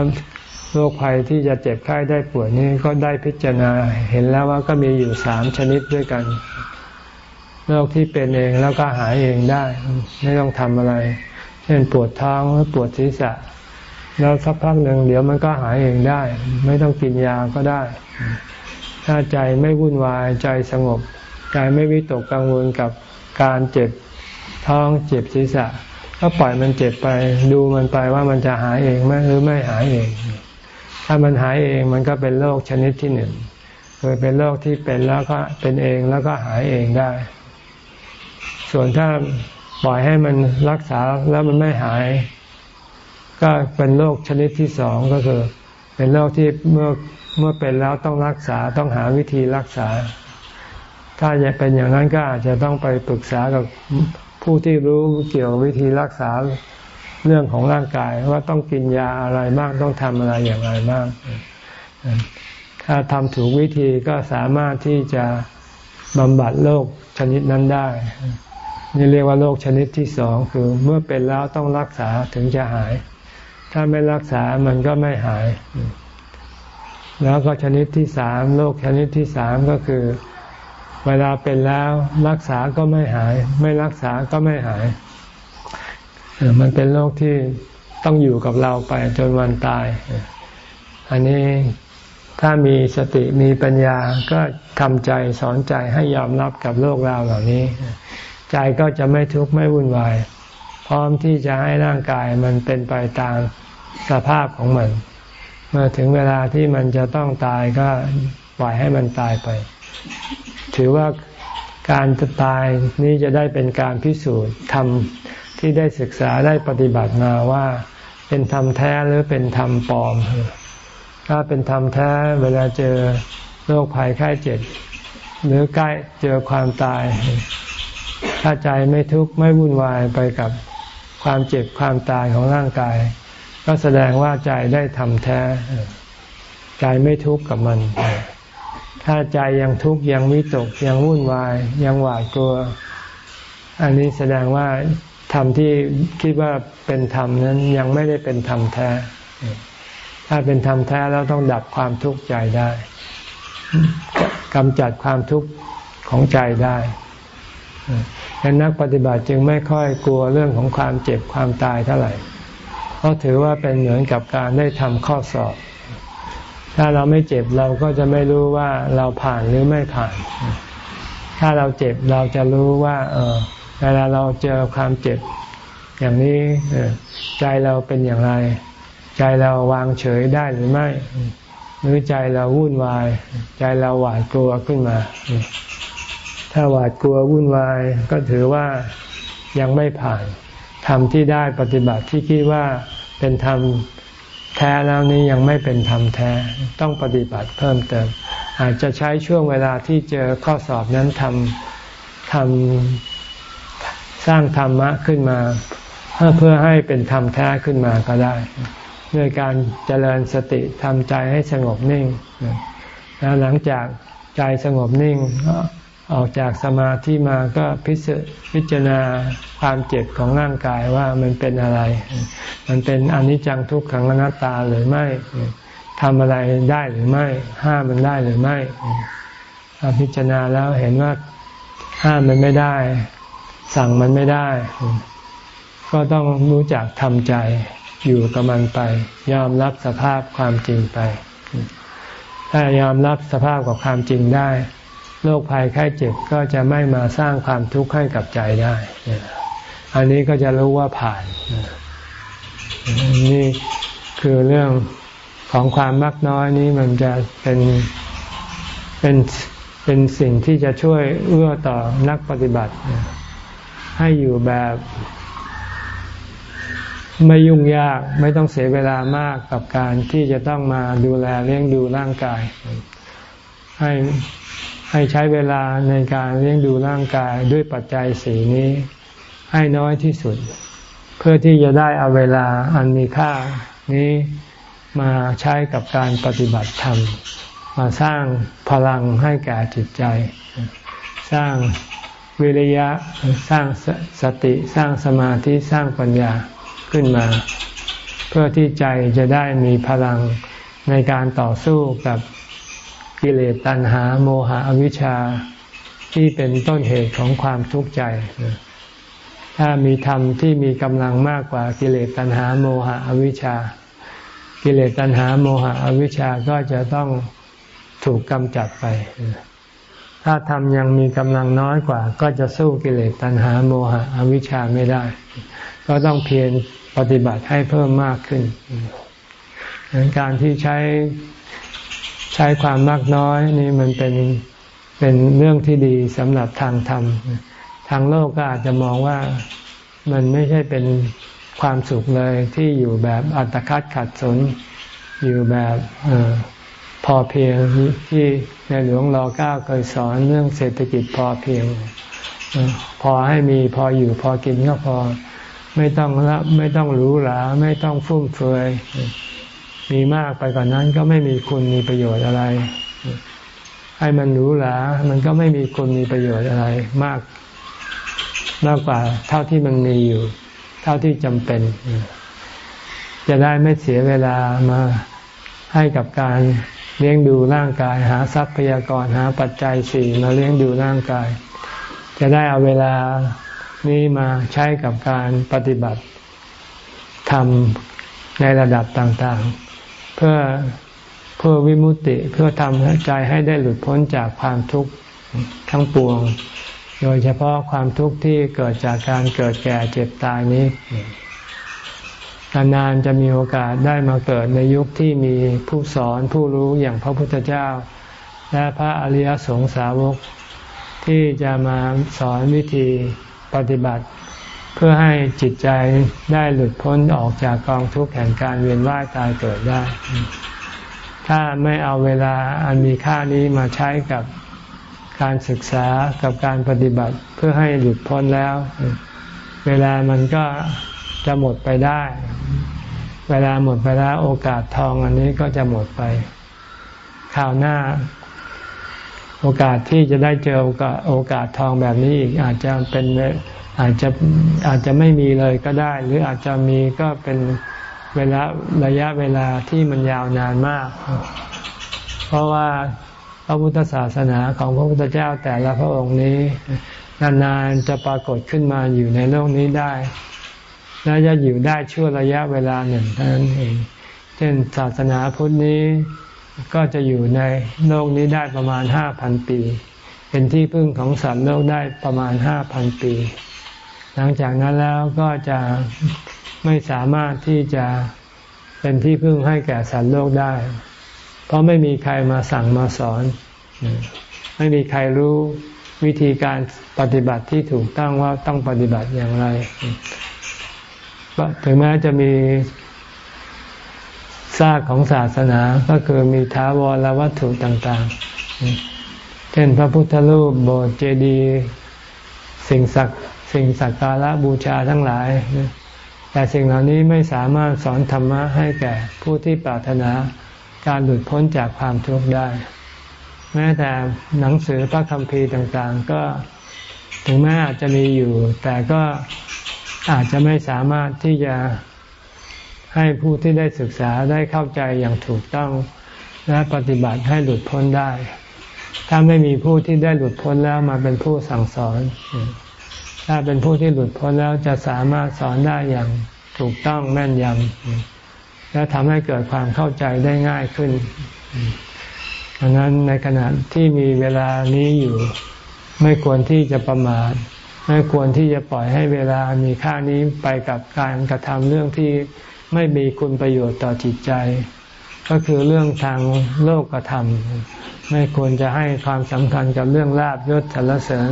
โรคภัยที่จะเจ็บไข้ได้ป่วยนี้ก็ได้พิจารณาเห็นแล้วว่าก็มีอยู่สามชนิดด้วยกันโรคที่เป็นเองแล้วก็หายเองได้ ไม่ต้องทำอะไร เช่นปวดท้องหรือปวดศีรษะ แล้วสักพักหนึ่งเดี๋ยวมันก็หายเองได้ ไม่ต้องกินยาก็ได้ ถ้าใจไม่วุ่นวายใจสงบ ใจไม่วิตกกังวลกับการเจ็บท้องเจ็บศีรษะ ก็ปล่อยมันเจ็บไป ดูมันไปว่ามันจะหายเองไหมหรือไม่หายเอง ถ้ามันหายเองมันก็เป็นโรคชนิดที่หนึ่งคือเป็นโรคที่เป็นแล้วก็เป็นเองแล้วก็หายเองได้ ส่วนถ้าปล่อยให้มันรักษาแล้วมันไม่หาย ก็เป็นโรคชนิดที่สองก็คือ เป็นโรคที่เมื่อเมื่อเป็นแล้วต้องรักษาต้องหาวิธีรักษา ถ้าจะเป็นอย่างนั้นก็อาจจะต้องไปปรึกษากับผู้ที่รู้เกี่ยวกับวิธีรักษาเรื่องของร่างกายว่าต้องกินยาอะไรบ้างต้องทำอะไรอย่างไรบ้างถ้าทำถูกวิธีก็สามารถที่จะบำบัดโรคชนิดนั้นได้ นี่เรียกว่าโรคชนิดที่สองคือเมื่อเป็นแล้วต้องรักษาถึงจะหาย ถ้าไม่รักษามันก็ไม่หาย แล้วก็ชนิดที่สามโรคชนิดที่สามก็คือ เวลาเป็นแล้วรักษาก็ไม่หาย ไม่รักษาก็ไม่หาย มันเป็นโรคที่ต้องอยู่กับเราไปจนวันตาย อันนี้ถ้ามีสติมีปัญญาก็ทำใจสอนใจให้ยอมรับกับโลกราวเหล่านี้ ใจก็จะไม่ทุกข์ไม่วุ่นวาย พร้อมที่จะให้ร่างกายมันเป็นไปตามสภาพของมัน เมื่อถึงเวลาที่มันจะต้องตายก็ปล่อยให้มันตายไป ถือว่าการจะตายนี้จะได้เป็นการพิสูจน์ธรรมที่ได้ศึกษาได้ปฏิบัติมาว่า เป็นธรรมแท้หรือเป็นธรรมปลอม ถ้าเป็นธรรมแท้เวลาเจอโรคภัยไข้เจ็บหรือใกล้เจอความตาย ถ้าใจไม่ทุกข์ไม่วุ่นวายไปกับ ความเจ็บความตายของร่างกาย ก็แสดงว่าใจได้ทำแท้ใจไม่ทุกข์กับมัน ถ้าใจยังทุกข์ยังวิตกยังวุ่นวาย ยังหวาดกลัว อันนี้แสดงว่าธรรมที่คิดว่าเป็นธรรมนั้นยังไม่ได้เป็นธรรมแท้ ถ้าเป็นธรรมแท้แล้วต้องดับความทุกข์ใจได้กำจัดความทุกข์ของใจได้ ดังนักปฏิบัติจึงไม่ค่อยกลัวเรื่องของความเจ็บความตายเท่าไหร่ เพราะถือว่าเป็นเหมือนกับการได้ทำข้อสอบ ถ้าเราไม่เจ็บเราก็จะไม่รู้ว่าเราผ่านหรือไม่ผ่าน ถ้าเราเจ็บเราจะรู้ว่า เออเวลาเราเจอความเจ็บ อย่างนี้ใจเราเป็นอย่างไร ใจเราวางเฉยได้หรือไม่ หรือใจเราวุ่นวาย ใจเราหวาดกลัวขึ้นมา ถ้าหวาดกลัววุ่นวายก็ถือว่ายังไม่ผ่านทำที่ได้ปฏิบัติที่คิดว่าเป็นธรรมแท้แล้วนี้ยังไม่เป็นธรรมแท้ต้องปฏิบัติเพิ่มเติม อาจจะใช้ช่วงเวลาที่เจอข้อสอบนั้นทำทำสร้างธรรมะขึ้นมาเพื่อให้เป็นธรรมแท้ขึ้นมาก็ได้ด้วยการเจริญสติทำใจให้สงบนิ่ง แล้วหลังจากใจสงบนิ่ง ออกจากสมาธิมาก็พิพจารณาความเจ็บของร่างกายว่ามันเป็นอะไร มันเป็นอนิจจังทุกขังอนัตตาหรือไม่ทำอะไรได้หรือไม่ ห้ามมันได้หรือไม่พิจารณาแล้วเห็นว่าห้ามมันไม่ได้ สั่งมันไม่ได้ ก็ต้องรู้จักทำใจอยู่กับมันไป ยอมรับสภาพความจริงไป ถ้ายอมรับสภาพกับความจริงได้ โรคภัยไข้เจ็บก็จะไม่มาสร้างความทุกข์ให้กับใจได้ อันนี้ก็จะรู้ว่าผ่าน นี่คือเรื่องของความมักน้อยนี้มันจะเป็นเป็นเป็นสิ่งที่จะช่วยเอื้อต่อนักปฏิบัติ ให้อยู่แบบไม่ยุ่งยากไม่ต้องเสียเวลามากกับการที่จะต้องมาดูแลเลี้ยงดูร่างกาย ให้ ให้ใช้เวลาในการเลี้ยงดูร่างกายด้วยปัจจัยสีนี้ ให้น้อยที่สุด เพื่อที่จะได้เอาเวลาอันมีค่านี้มาใช้กับการปฏิบัติธรรม มาสร้างพลังให้แก่จิตใจ สร้างวิริยะสร้างสติสร้างสมาธิสร้างปัญญาขึ้นมา เพื่อที่ใจจะได้มีพลังในการต่อสู้กับ กิเลสตัณหาโมหะอวิชชาที่เป็นต้นเหตุของความทุกข์ใจ ถ้ามีธรรมที่มีกำลังมากกว่ากิเลสตัณหาโมหะอวิชชา กิเลสตัณหาโมหะอวิชชาก็จะต้องถูกกำจัดไป ถ้าธรรมยังมีกำลังน้อยกว่า ก็จะสู้กิเลสตัณหาโมหะอวิชชาไม่ได้ ก็ต้องเพียรปฏิบัติให้เพิ่มมากขึ้นการที่ใช้ ช้ความมากน้อยนี่มันเป็นเป็นเรื่องที่ดีสำหรับทางธรรม ทางโลกก็อาจจะมองว่ามันไม่ใช่เป็นความสุขเลยที่อยู่แบบอัตคัดขัดสน อยู่แบบอพอเพียงที่ในหลวงรอเก้าเคยสอนเรื่องเศรษฐกิจพอเพียงพอให้มีพออยู่พอกินก็พอ ไม่ต้องละไม่ต้องหรูหราไม่ต้องฟุ่มเฟือย มีมากไปกว่านนั้นก็ไม่มีคุณมีประโยชน์อะไร ให้มันหรูหรามันก็ไม่มีคุณมีประโยชน์อะไรมาก มากกว่าเท่าที่มันมีอยู่ เท่าที่จำเป็น จะได้ไม่เสียเวลามาให้กับการเลี้ยงดูร่างกาย หาทรัพยากรหาปัจจัยสี่มาเลี้ยงดูร่างกาย จะได้เอาเวลานี้มาใช้กับการปฏิบัติทำในระดับต่างๆ เพื่อเพื่อวิมุติเพื่อทำใจให้ได้หลุดพ้นจากความทุกข์ทั้งปวง โดยเฉพาะความทุกข์ที่เกิดจากการเกิดแก่เจ็บตายนี้นานๆจะมีโอกาสได้มาเกิดในยุคที่มีผู้สอนผู้รู้อย่างพระพุทธเจ้า และพระอริยสงสาวก ที่จะมาสอนวิธีปฏิบัติ เพื่อให้จิตใจได้หลุดพ้นออกจากกองทุกข์แห่งการเวียนว่ายตายเกิดได้ ถ้าไม่เอาเวลาอันมีค่านี้มาใช้กับการศึกษากับการปฏิบัติเพื่อให้หลุดพ้นแล้ว เวลามันก็จะหมดไปได้ เวลาหมดไปแล้วโอกาสทองอันนี้ก็จะหมดไปข่าวหน้า โอกาสที่จะได้เจอโอกาสโอกาสทองแบบนี้อีกอาจจะเป็น อาจจะอาจจะไม่มีเลยก็ได้ หรืออาจจะมีก็เป็นเวลาระยะเวลาที่มันยาวนานมาก เพราะว่าพระพุทธศาสนาของพระพุทธเจ้าแต่ละพระองค์นี้ นานๆจะปรากฏขึ้นมาอยู่ในโลกนี้ได้และจะอยู่ได้ชั่วระยะเวลาหนึ่งเท่านั้นเอง เช่นศาสนาพุทธนี้ก็จะอยู่ในโลกนี้ได้ประมาณห้าพันปี เป็นที่พึ่งของสัตว์โลกได้ประมาณห้าพันปี หลังจากนั้นแล้วก็จะไม่สามารถที่จะเป็นที่พึ่งให้แก่สัตว์โลกได้ เพราะไม่มีใครมาสั่งมาสอน ไม่มีใครรู้วิธีการปฏิบัติที่ถูกต้องว่าต้องปฏิบัติอย่างไร ถึงแม้จะมีซากของศาสนาก็คือมีท้าวรวัตถุต่างๆ เช่นพระพุทธรูปโบสถ์เจดีย์สิ่งศักดิ์ สิ่งสักการะบูชาทั้งหลาย แต่สิ่งเหล่านี้ไม่สามารถสอนธรรมะให้แก่ผู้ที่ปรารถนาการหลุดพ้นจากความทุกข์ได้ แม้แต่หนังสือพระคัมภีร์ต่างๆ ก็ถึงแม้อาจจะมีอยู่ แต่ก็อาจจะไม่สามารถที่จะให้ผู้ที่ได้ศึกษาได้เข้าใจอย่างถูกต้องและปฏิบัติให้หลุดพ้นได้ ถ้าไม่มีผู้ที่ได้หลุดพ้นแล้วมาเป็นผู้สั่งสอน ถ้าเป็นผู้ที่หลุดพ้นแล้วจะสามารถสอนได้อย่างถูกต้องแม่นยำและทำให้เกิดความเข้าใจได้ง่ายขึ้นดังนั้นในขณะที่มีเวลานี้อยู่ ไม่ควรที่จะประมาทไม่ควรที่จะปล่อยให้เวลามีค่านี้ไปกับการกระทำเรื่องที่ไม่มีคุณประโยชน์ต่อจิตใจ ก็คือเรื่องทางโลกกระทำไม่ควรจะให้ความสำคัญกับเรื่องลาบยศสรรเสริญ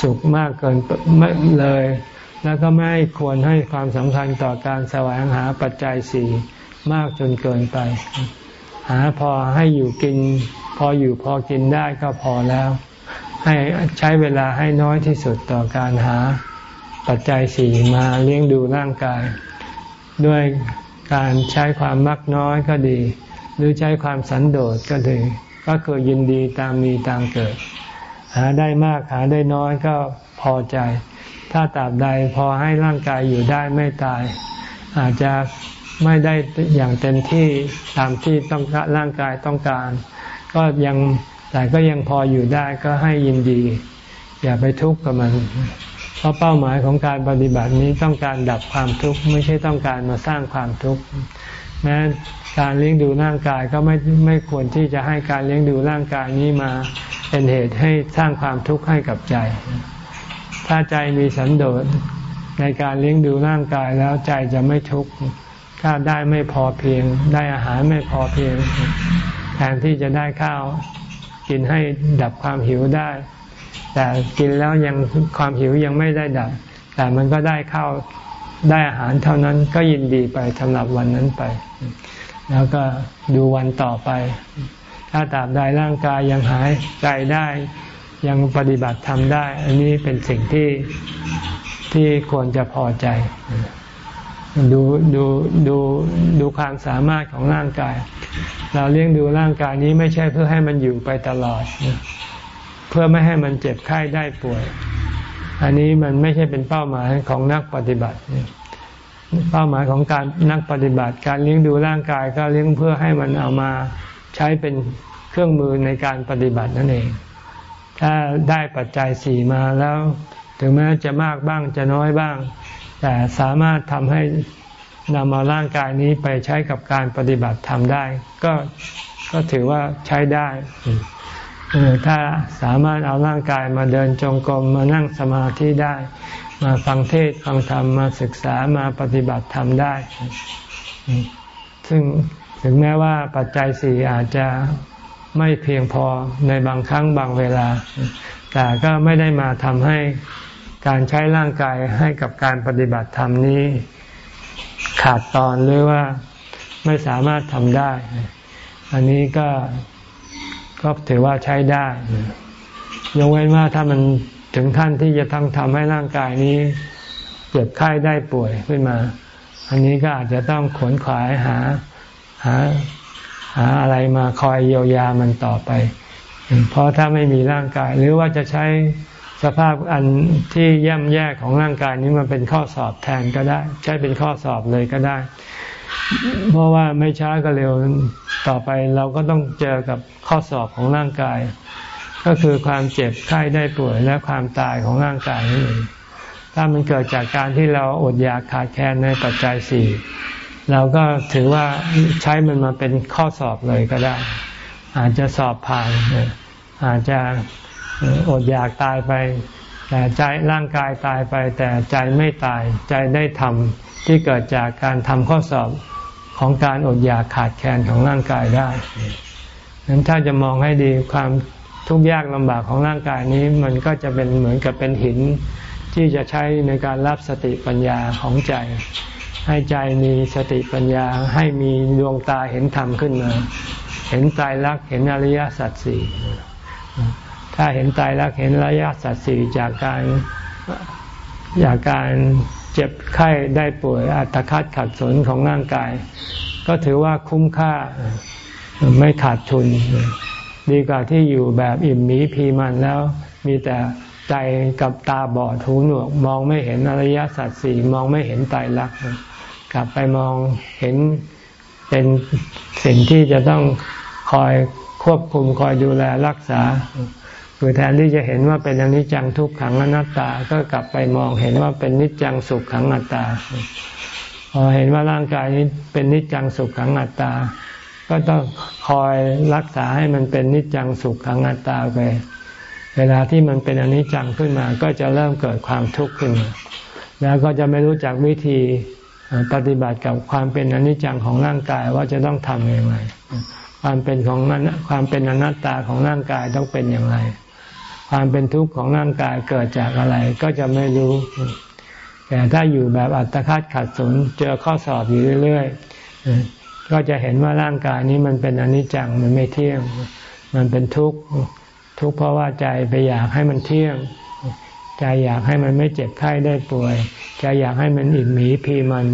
สุขมากเกินไม่เลย แล้วก็ไม่ควรให้ความสำคัญต่อการแสวงหาปัจจัยสี่มากจนเกินไป หาพอให้อยู่กิน พออยู่พอกินได้ก็พอแล้ว ให้ใช้เวลาให้น้อยที่สุดต่อการหาปัจจัยสี่มาเลี้ยงดูร่างกาย ด้วยการใช้ความมักน้อยก็ดี หรือใช้ความสันโดษก็ดี ก็คือยินดีตามมีตามเกิด หาได้มากหาได้น้อยก็พอใจ ถ้าตราบใดพอให้ร่างกายอยู่ได้ไม่ตาย อาจจะไม่ได้อย่างเต็มที่ตามที่ต้องร่างกายต้องการ ก็ยังแต่ก็ยังพออยู่ได้ก็ให้ยินดี อย่าไปทุกข์กับมัน เพราะเป้าหมายของการปฏิบัตินี้ต้องการดับความทุกข์ไม่ใช่ต้องการมาสร้างความทุกข์แม้การเลี้ยงดูร่างกายก็ไม่ไม่ควรที่จะให้การเลี้ยงดูร่างกายนี้มา เป็นเหตุให้สร้างความทุกข์ให้กับใจ ถ้าใจมีสันโดษในการเลี้ยงดูร่างกายแล้วใจจะไม่ทุกข์ ถ้าได้ไม่พอเพียง ได้อาหารไม่พอเพียง แทนที่จะได้ข้าว กินให้ดับความหิวได้ แต่กินแล้วยังความหิวยังไม่ได้ดับ แต่มันก็ได้ข้าวได้อาหารเท่านั้นก็ยินดีไปสำหรับวันนั้นไป แล้วก็ดูวันต่อไป ถ้าตราบใดร่างกายยังหายใจได้ยังปฏิบัติทำได้ อันนี้เป็นสิ่งที่ที่ควรจะพอใจ ดูดูดูดูความสามารถของร่างกาย เราเลี้ยงดูร่างกายนี้ไม่ใช่เพื่อให้มันอยู่ไปตลอด เพื่อไม่ให้มันเจ็บไข้ได้ป่วย อันนี้มันไม่ใช่เป็นเป้าหมายของนักปฏิบัติ เป้าหมายของการนักปฏิบัติ การเลี้ยงดูร่างกายก็เลี้ยงเพื่อให้มันเอามา ใช้เป็นเครื่องมือในการปฏิบัตินั่นเอง ถ้าได้ปัจจัยสี่มาแล้ว ถึงแม้จะมากบ้างจะน้อยบ้าง แต่สามารถทำให้นำเอาร่างกายนี้ไปใช้กับการปฏิบัติทำได้ ก็ก็ถือว่าใช้ได้ถ้าสามารถเอาร่างกายมาเดินจงกรมมานั่งสมาธิได้ มาฟังเทศฟังธรรมมาศึกษามาปฏิบัติธรรมได้ ซึ่ง ถึงแม้ว่าปัจจัยสี่อาจจะไม่เพียงพอในบางครั้งบางเวลา แต่ก็ไม่ได้มาทำให้การใช้ร่างกายให้กับการปฏิบัติธรรมนี้ ขาดตอนหรือว่าไม่สามารถทำได้ อันนี้ก็ก็ถือว่าใช้ได้ยกเว้นว่าถ้ามันถึงขั้นที่จะต้องทำให้ร่างกายนี้เจ็บไข้ได้ป่วยขึ้นมา อันนี้ก็อาจจะต้องขวนขวายหา หาหาอะไรมาคอยเยียวยามันต่อไป เพราะถ้าไม่มีร่างกาย หรือว่าจะใช้สภาพอันที่ย่ำแย่ของร่างกายนี้มาเป็นข้อสอบแทนก็ได้ ใช้เป็นข้อสอบเลยก็ได้ เพราะว่าไม่ช้าก็เร็วต่อไปเราก็ต้องเจอกับข้อสอบของร่างกาย ก็คือความเจ็บไข้ได้ป่วยและความตายของร่างกายนี่เองถ้ามันเกิดจากการที่เราอดอยากขาดแคลนในปัจจัยสี่ เราก็ถือว่าใช้มันมาเป็นข้อสอบเลยก็ได้ อาจจะสอบผ่าน อาจจะอดอยากตายไป แต่ใจร่างกายตายไป แต่ใจไม่ตายใจได้ทำที่เกิดจากการทำข้อสอบของการอดอยากขาดแคลนของร่างกายได้นั้นถ้าจะมองให้ดีความทุกข์ยากลำบากของร่างกายนี้มันก็จะเป็นเหมือนกับเป็นหินที่จะใช้ในการรับสติปัญญาของใจ ให้ใจมีสติปัญญาให้มีดวงตาเห็นธรรมขึ้นมา เห็นตายรักเห็นอริยสัจสี่ถ้าเห็นตายรักเห็นอริยสัจสี่จากการจากการเจ็บไข้ได้ป่วยอัตคัดขัดสนของร่างกาย ก็ถือว่าคุ้มค่าไม่ขาดทุน ดีกว่าที่อยู่แบบอิ่มมีพีมันแล้ว มีแต่ใจกับตาบอดหูหนวก มองไม่เห็นอริยสัจสี่มองไม่เห็นตายรัก กลับไปมองเห็นเป็นสิ่งที่จะต้องคอยควบคุมคอยดูแลรักษาคือแทนที่จะเห็นว่าเป็นอนิจจังทุกขังอนัตตา ก็กลับไปมองเห็นว่าเป็นนิจจังสุขขังอัตตา พอเห็นว่าร่างกายนี้เป็นนิจจังสุขขังอัตตา ก็ต้องคอยรักษาให้มันเป็นนิจจังสุขขังอัตตาไป เวลาที่มันเป็นอนิจจังขึ้นมา ก็จะเริ่มเกิดความทุกข์ขึ้นมาแล้วก็จะไม่รู้จักวิธี ปฏิบัติกับความเป็นอนิจจังของร่างกายว่าจะต้องทำอย่างไร ความเป็นของมันความเป็นอนัตตาของร่างกายต้องเป็นอย่างไร ความเป็นทุกข์ของร่างกายเกิดจากอะไรก็จะไม่รู้ แต่ถ้าอยู่แบบอัตคัดขัดสนเจอข้อสอบอยู่เรื่อยๆก็จะเห็นว่าร่างกายนี้มันเป็นอนิจจังมันไม่เที่ยง มันเป็นทุกข์ทุกข์เพราะว่าใจไปอยากให้มันเที่ยง ใจอยากให้มันไม่เจ็บไข้ได้ป่วย ใจอยากให้มันอิ่มหมีพีมัน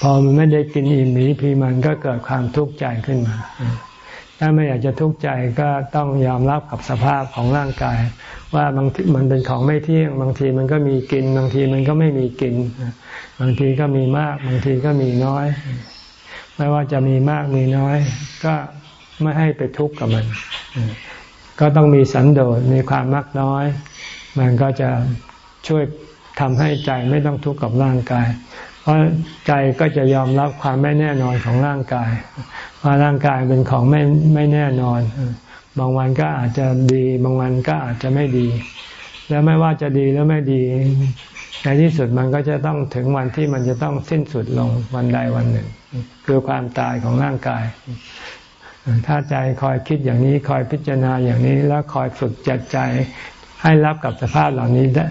พอมันไม่ได้กินอิ่มหมีพีมันก็เกิดความทุกข์ใจขึ้นมา ถ้าไม่อยากจะทุกข์ใจก็ต้องยอมรับกับสภาพของร่างกาย ว่าบางทีมันเป็นของไม่เที่ยง บางทีมันก็มีกิน บางทีมันก็ไม่มีกิน บางทีก็มีมาก บางทีก็มีน้อย ไม่ว่าจะมีมากมีน้อย ก็ไม่ให้ไปทุกข์กับมัน ก็ต้องมีสันโดษมีความมากน้อย มันก็จะช่วยทำให้ใจไม่ต้องทุกข์กับร่างกาย เพราะใจก็จะยอมรับความไม่แน่นอนของร่างกาย ว่าร่างกายเป็นของไม่ไม่แน่นอน บางวันก็อาจจะดี บางวันก็อาจจะไม่ดี แล้วไม่ว่าจะดีแล้วไม่ดี ในที่สุดมันก็จะต้องถึงวันที่มันจะต้องสิ้นสุดลงวันใดวันหนึ่ง คือความตายของร่างกาย ถ้าใจคอยคิดอย่างนี้คอยพิจารณาอย่างนี้แล้วคอยฝึกจัดใจ ให้รับกับสภาพเหล่านี้ได้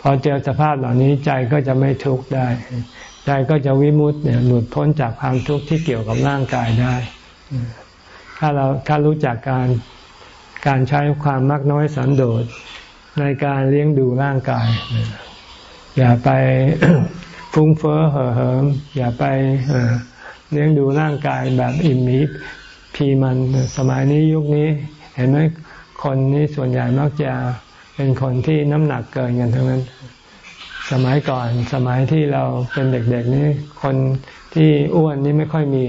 พอเจอสภาพเหล่านี้ใจก็จะไม่ทุกข์ได้ ใจก็จะวิมุตต์หลุดพ้นจากความทุกข์ที่เกี่ยวกับร่างกายได้ ถ้าเราถ้ารู้จักการการใช้ความมากน้อยสันโดษในการเลี้ยงดูร่างกาย อย่าไปฟุ้งเฟ้อเห่อเหิมอย่าไปเลี้ยงดูร่างกายแบบอิ่มมีพีมันสมัยนี้ยุคนี้ เห็นไหมคนนี้ส่วนใหญ่มักจะ เป็นคนที่น้ำหนักเกินกันทั้งนั้น สมัยก่อนสมัยที่เราเป็นเด็กๆนี้ คนที่อ้วนนี่ไม่ค่อยมี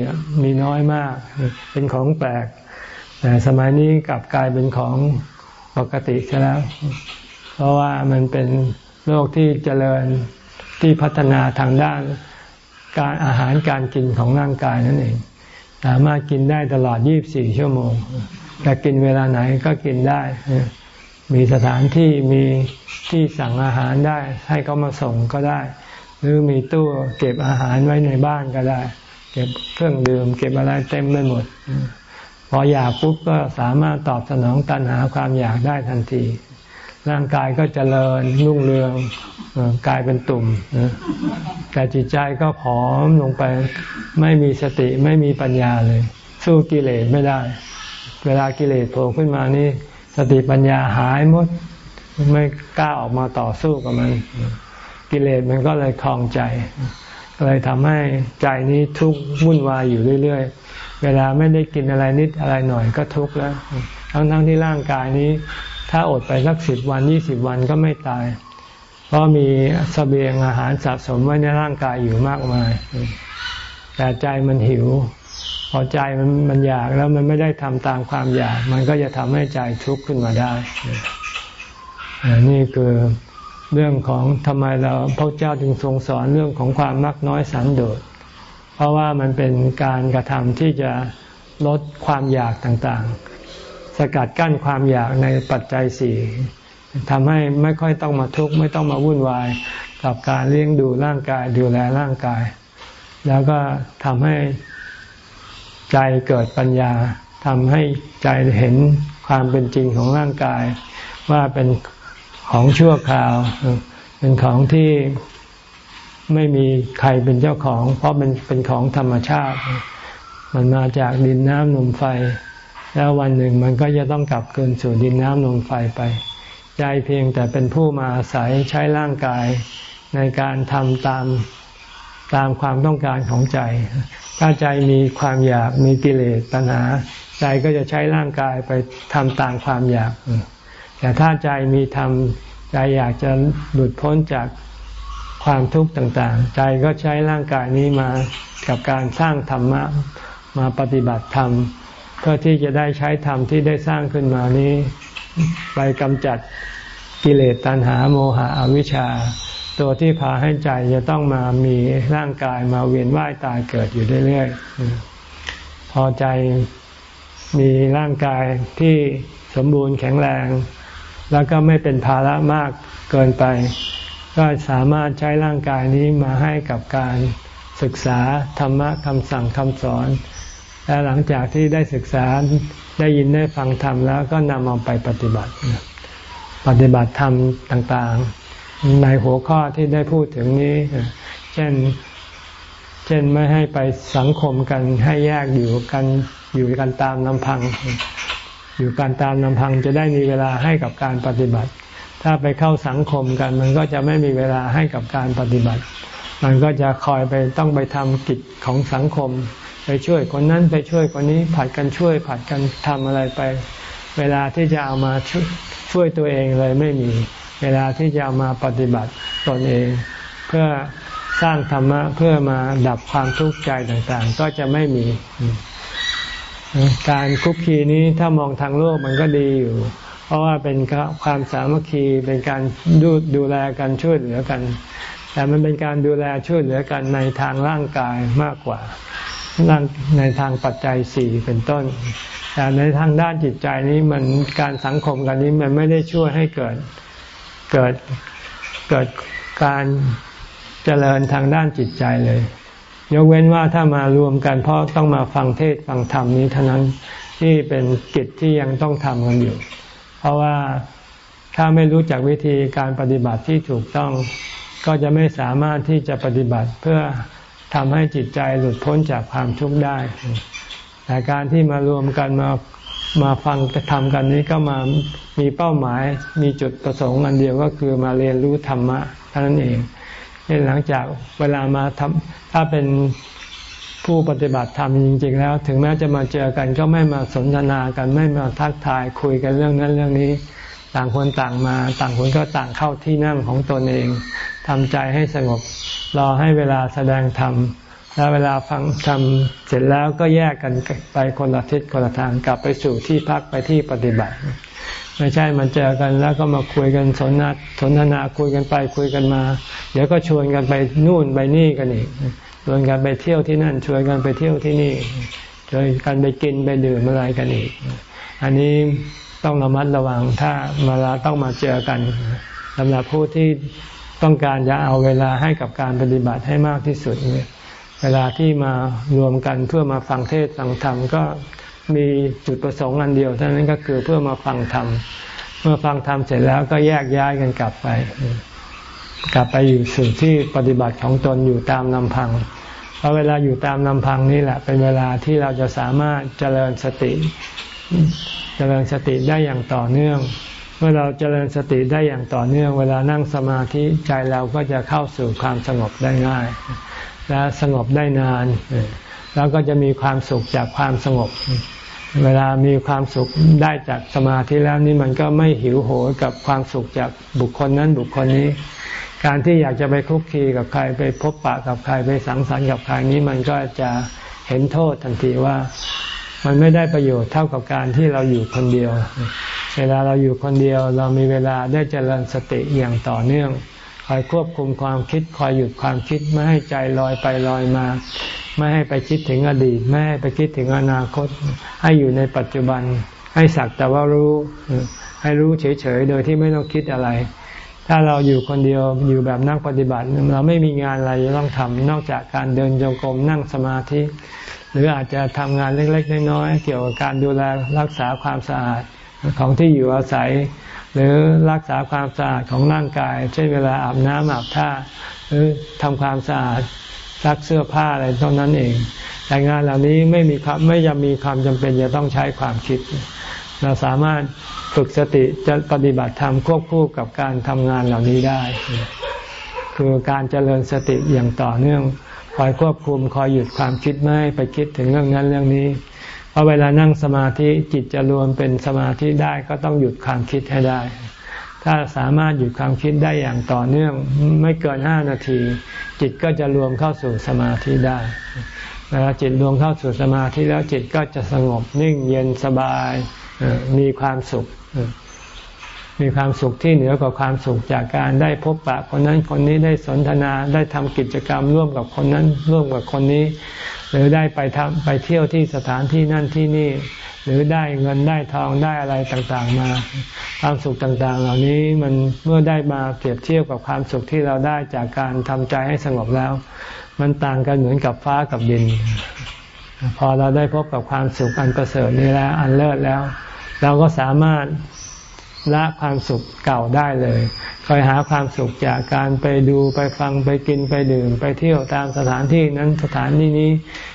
มีน้อยมาก เป็นของแปลก แต่สมัยนี้กลับกลายเป็นของปกติซะแล้ว เพราะว่ามันเป็นโลกที่เจริญที่พัฒนาทางด้านการอาหารการกินของร่างกายนั่นเอง สามารถกินได้ตลอด 24 ชั่วโมงจะกินเวลาไหนก็กินได้ มีสถานที่มีที่สั่งอาหารได้ ให้เขามาส่งก็ได้ หรือมีตู้เก็บอาหารไว้ในบ้านก็ได้ เก็บเครื่องดื่ม เก็บอะไรเต็มไปหมด พออยากปุ๊บก็สามารถตอบสนองตัณหาความอยากได้ทันที ร่างกายก็จเจริญรุ่งเรืองกลายเป็นตุ่ม แต่จิตใจก็ผอมลงไป ไม่มีสติไม่มีปัญญาเลย สู้กิเลสไม่ได้ เวลากิเลสโผล่ขึ้นมานี่ สติปัญญาหายหมด ไม่กล้าออกมาต่อสู้กับมัน กิเลสมันก็เลยคลองใจก็เลยทำให้ใจนี้ทุกข์วุ่นวายอยู่เรื่อย ๆ เวลาไม่ได้กินอะไรนิดอะไรหน่อยก็ทุกข์แล้ว ทั้งๆที่ร่างกายนี้ ถ้าอดไปสักสิบวันยี่สิบวันก็ไม่ตาย เพราะมีสเสบียงอาหารสะสมไว้ในร่างกายอยู่มากมาย แต่ใจมันหิว พอใจมันมันอยากแล้วมันไม่ได้ทำตามความอยาก มันก็จะทำให้ใจทุกข์ขึ้นมาได้ นี่คือเรื่องของทำไมเราพระเจ้าจึงทรงสอนเรื่องของความมักน้อยสันโดษ เพราะว่ามันเป็นการกระทำที่จะลดความอยากต่างๆ สกัดกั้นความอยากในปัจจัยสี่ทำให้ไม่ค่อยต้องมาทุกข์ไม่ต้องมาวุ่นวายกับการเลี้ยงดูร่างกายดูแลร่างกาย แล้วก็ทำให้ ใจเกิดปัญญาทำให้ใจเห็นความเป็นจริงของร่างกาย ว่าเป็นของชั่วคราว เป็นของที่ไม่มีใครเป็นเจ้าของ เพราะเป็นเป็นของธรรมชาติ มันมาจากดินน้ำลมไฟ แล้ววันหนึ่งมันก็จะต้องกลับคืนสู่ดินน้ำลมไฟไป ใจเพียงแต่เป็นผู้มาอาศัยใช้ร่างกายในการทำตามตามความต้องการของใจ ถ้าใจมีความอยากมีกิเลสตัณหา ใจก็จะใช้ร่างกายไปทำตามความอยาก แต่ถ้าใจมีธรรมใจอยากจะหลุดพ้นจากความทุกข์ต่างๆ ใจก็ใช้ร่างกายนี้มากับการสร้างธรรมะมาปฏิบัติธรรม เพื่อที่จะได้ใช้ธรรมที่ได้สร้างขึ้นมานี้ ไปกำจัดกิเลสตัณหาโมหะอวิชชา ตัวที่พาให้ใจจะต้องมามีร่างกายมาเวียนว่ายตายเกิดอยู่เรื่อยๆ พอใจมีร่างกายที่สมบูรณ์แข็งแรง แล้วก็ไม่เป็นภาระมากเกินไป ก็สามารถใช้ร่างกายนี้มาให้กับการศึกษาธรรมะคำสั่งคำสอน และหลังจากที่ได้ศึกษาได้ยินได้ฟังธรรมแล้วก็นำเอาไปปฏิบัติ ปฏิบัติธรรมต่างๆ ในหัวข้อที่ได้พูดถึงนี้ เช่น เช่นไม่ให้ไปสังคมกันให้แยกอยู่กันอยู่กันตามลำพัง อยู่กันตามลำพังจะได้มีเวลาให้กับการปฏิบัติ ถ้าไปเข้าสังคมกัน มันก็จะไม่มีเวลาให้กับการปฏิบัติ มันก็จะคอยไปต้องไปทำกิจของสังคม ไปช่วยคนนั้นไปช่วยคนนี้ผัดกันช่วยผัดกันทำอะไรไป เวลาที่จะเอามาช่วยตัวเองเลยไม่มี เวลาที่จะามาปฏิบัติตนเอง เพื่อสร้างธรรมะเพื่อมาดับความทุกข์ใจต่างๆ ก็จะไม่มี การคุกคีนี้ถ้ามองทางโลกมันก็ดีอยู่ เพราะว่าเป็นความสามัคคีเป็นการดูดูแลกันช่วยเหลือกัน แต่มันเป็นการดูแลช่วยเหลือกันในทางร่างกายมากกว่าในทางปัจจัยสี่เป็นต้น แต่ในทางด้านจิตใจนี้มันการสังคมกันนี้มันไม่ได้ช่วยให้เกิด เกิดเกิดการเจริญทางด้านจิตใจเลย ยกเว้นว่าถ้ามารวมกันเพราะต้องมาฟังเทศฟังธรรมนี้เท่านั้นที่เป็นกิจที่ยังต้องทำกันอยู่ เพราะว่าถ้าไม่รู้จักวิธีการปฏิบัติที่ถูกต้อง ก็จะไม่สามารถที่จะปฏิบัติเพื่อทำให้จิตใจหลุดพ้นจากความทุกข์ได้แต่การที่มารวมกันมา มาฟังทำกันนี้ก็มามีเป้าหมายมีจุดประสงค์อันเดียวก็คือมาเรียนรู้ธรรมะเท่านั้นเองหลังจากเวลามาทำถ้าเป็นผู้ปฏิบัติธรรมจริง ๆ แล้ว ถึงแม้จะมาเจอกันก็ไม่มาสนทนากันไม่มาทักทายคุยกันเรื่องนั้นเรื่องนี้ ต่างคนต่างมา ต่างคนก็ต่างเข้าที่นั่งของตนเองทำใจให้สงบรอให้เวลาแสดงธรรม แล้วเวลาฟังทำเสร็จแล้วก็แยกกันไปคนละทิศคนละทางกลับไปสู่ที่พักไปที่ปฏิบัติ ไม่ใช่มันเจอกันแล้วก็มาคุยกันสนทนาสนทนาคุยกันไปคุยกันมา เดี๋ยวก็ชวนกันไปนู่นไปนี่กันอีกชวนกันไปเที่ยวที่นั่นชวนกันไปเที่ยวที่นี่ชวนกันไปกินไปดื่มอะไรกันอีก อันนี้ต้องระมัดระวังถ้าเวลาต้องมาเจอกันสำหรับผู้ที่ต้องการจะเอาเวลาให้กับการปฏิบัติให้มากที่สุดเนี่ย เวลาที่มารวมกันเพื่อมาฟังเทศฟังธรรมก็มีจุดประสงค์อันเดียวเท่านั้นก็คือเพื่อมาฟังธรรมเมื่อฟังธรรมเสร็จแล้วก็แยกย้ายกันกลับไป กลับไปอยู่สู่ที่ปฏิบัติของตนอยู่ตามลำพังเพราะเวลาอยู่ตามลำพังนี่แหละ เป็นเวลาที่เราจะสามารถเจริญสติ เจริญสติได้อย่างต่อเนื่อง เมื่อเราเจริญสติได้อย่างต่อเนื่อง เวลานั่งสมาธิใจเราก็จะเข้าสู่ความสงบได้ง่าย และสงบได้นาน แล้วก็จะมีความสุขจากความสงบ เวลามีความสุขได้จากสมาธิแล้วนี่มันก็ไม่หิวโหยกับความสุขจากบุคคลนั้นบุคคลนี้ การที่อยากจะไปคุกคีกับใครไปพบปะกับใครไปสังสรรค์กับใครนี้มันก็จะเห็นโทษทันทีว่ามันไม่ได้ประโยชน์เท่ากับการที่เราอยู่คนเดียว เวลาเราอยู่คนเดียว เรามีเวลาได้เจริญสติอย่างต่อเนื่อง คอยควบคุมความคิดคอยหยุดความคิดไม่ให้ใจลอยไปลอยมา ไม่ให้ไปคิดถึงอดีต ไม่ให้ไปคิดถึงอนาคต ให้อยู่ในปัจจุบัน ให้สักแต่ว่ารู้ ให้รู้เฉยๆ โดยที่ไม่ต้องคิดอะไร ถ้าเราอยู่คนเดียวอยู่แบบนั่งปฏิบัติ เราไม่มีงานอะไรต้องทำนอกจากการเดินโยกรมนั่งสมาธิ หรืออาจจะทำงานเล็กๆน้อยๆเกี่ยวกับการดูแลรักษาความสะอาดของที่อยู่อาศัย หรือรักษาความสะอาดของร่างกาย เช่นเวลาอาบน้ำอาบท่าหรือทำความสะอาดซักเสื้อผ้าอะไรเท่านั้นเอง แต่งานเหล่านี้ไม่มีครับไม่ยังมีความจำเป็นจะต้องใช้ความคิด เราสามารถฝึกสติจะปฏิบัติธรรมควบคู่กับการทำงานเหล่านี้ได้ คือการเจริญสติอย่างต่อเนื่องคอยควบคุมคอยหยุดความคิดไม่ให้ไปคิดถึงเรื่องนั้นเรื่องนี้ ราะเวลานั่งสมาธิจิตจะรวมเป็นสมาธิได้ก็ต้องหยุดความคิดให้ได้ ถ้าสามารถหยุดความคิดได้อย่างต่อเนื่องไม่เกินห้านาที จิตก็จะรวมเข้าสู่สมาธิได้เวลาจิตรวมเข้าสู่สมาธิแล้วจิตก็จะสงบนิ่งเย็นสบายมีความสุข มีความสุขที่เหนือกว่าความสุขจากการได้พบปะคนนั้นคนนี้ได้สนทนาได้ทำกิจกรรมร่วมกับคนนั้นร่วมกับคนนี้ หรือได้ไปทำไปเที่ยวที่สถานที่นั่นที่นี่ หรือได้เงินได้ทองได้อะไรต่างๆมา ความสุขต่างๆ เหล่านี้มันเมื่อได้มาเปรียบเทียบกับความสุขที่เราได้จากการทำใจให้สงบแล้ว มันต่างกันเหมือนกับฟ้ากับดิน พอเราได้พบกับความสุขอันประเสริฐนี้แล้วอันเลิศแล้ว เราก็สามารถ ละความสุขเก่าได้เลยคอยหาความสุขจากการไปดูไปฟังไปกินไปดื่ม ไปเที่ยวตามสถานที่นั้นสถานที่นี้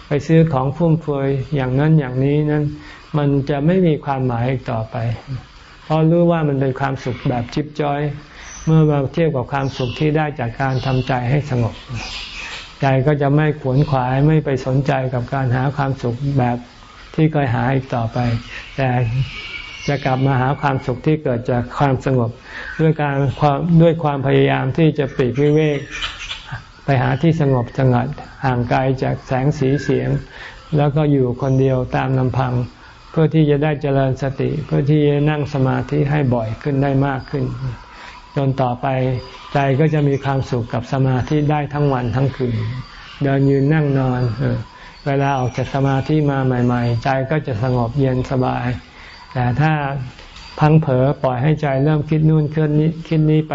ไปซื้อของฟุ่มเฟือยอย่างนั้นอย่างนี้นั้น มันจะไม่มีความหมายอีกต่อไป เพราะรู้ว่ามันเป็นความสุขแบบจิบจอย เมื่อเราเทียบกับความสุขที่ได้จากการทำใจให้สงบ ใจก็จะไม่ขวนขวายไม่ไปสนใจกับการหาความสุขแบบที่เคยหาอีกต่อไป แต่ จะกลับมาหาความสุขที่เกิดจากความสงบ ด้วยการความด้วยความพยายามที่จะปีกวิเวก ไปหาที่สงบสงัดห่างไกลจากแสงสีเสียง แล้วก็อยู่คนเดียวตามลำพัง เพื่อที่จะได้เจริญสติ เพื่อที่จะนั่งสมาธิให้บ่อยขึ้นได้มากขึ้น จนต่อไปใจก็จะมีความสุขกับสมาธิได้ทั้งวันทั้งคืนเดินยืนนั่งนอนเวลาออกจากสมาธิมาใหม่ ๆ ใจก็จะสงบเย็นสบาย แต่ถ้าพังเผลอปล่อยให้ใจเริ่มคิดนู่นคิดนี้คิดนี้ไป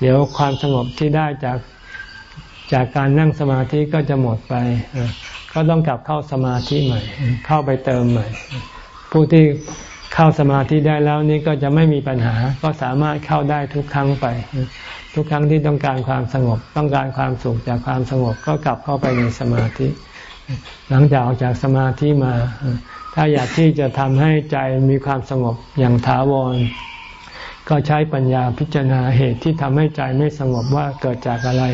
เดี๋ยวความสงบที่ได้จากจากการนั่งสมาธิก็จะหมดไป ก็ต้องกลับเข้าสมาธิใหม่ เข้าไปเติมใหม่ ผู้ที่เข้าสมาธิได้แล้วนี่ก็จะไม่มีปัญหา ก็สามารถเข้าได้ทุกครั้งไป ทุกครั้งที่ต้องการความสงบ ต้องการความสุขจากความสงบก็กลับเข้าไปในสมาธิ หลังจากออกจากสมาธิมา ถ้าอยากที่จะทำให้ใจมีความสงบอย่างถาวร ก็ใช้ปัญญาพิจารณาเหตุที่ทำให้ใจไม่สงบว่าเกิดจากอะไร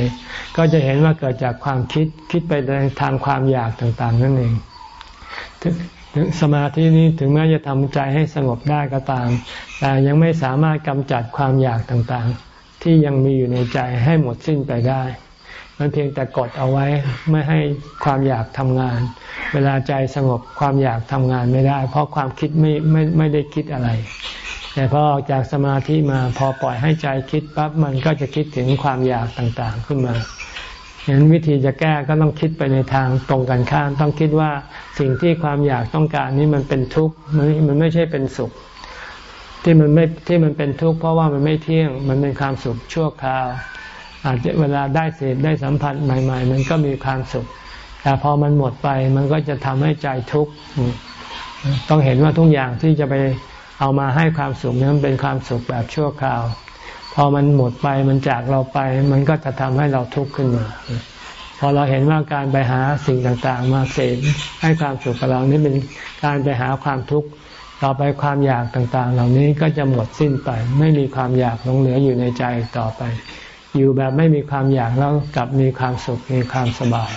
ก็จะเห็นว่าเกิดจากความคิดคิดไปในทางความอยากต่างๆ นั่นเองสมาธินี้ถึงแม้จะทำใจให้สงบได้ก็ตาม แต่ยังไม่สามารถกำจัดความอยากต่างๆ ที่ยังมีอยู่ในใจให้หมดสิ้นไปได้ มันเพียงแต่กดเอาไว้ไม่ให้ความอยากทำงาน เวลาใจสงบความอยากทำงานไม่ได้ เพราะความคิดไม่ไม่ไม่ได้คิดอะไร แต่พอออกจากสมาธิมาพอปล่อยให้ใจคิดปั๊บมันก็จะคิดถึงความอยากต่างๆขึ้นมาฉะนั้นวิธีจะแก้ก็ต้องคิดไปในทางตรงกันข้าม ต้องคิดว่าสิ่งที่ความอยากต้องการนี้มันเป็นทุกข์มันไม่ใช่เป็นสุข ที่มันไม่ที่มันเป็นทุกข์เพราะว่ามันไม่เที่ยงมันเป็นความสุขชั่วคราว อาจจะเวลาได้เสพได้สัมผัสใหม่ ๆ มันก็มีความสุข แต่พอมันหมดไปมันก็จะทำให้ใจทุกข์ต้องเห็นว่าทุกอย่างที่จะไปเอามาให้ความสุขนั้นเป็นความสุขแบบชั่วคราว พอมันหมดไปมันจากเราไป มันก็จะทำให้เราทุกข์ขึ้นมา พอเราเห็นว่าการไปหาสิ่งต่างๆ มาเสพให้ความสุขกับเรานี่เป็นการไปหาความทุกข์ต่อไปความอยากต่างๆ เหล่านี้ก็จะหมดสิ้นไป ไม่มีความอยากหลงเหลืออยู่ในใจต่อไป อยู่แบบไม่มีความอยากแล้วกลับมีความสุขมีความสบาย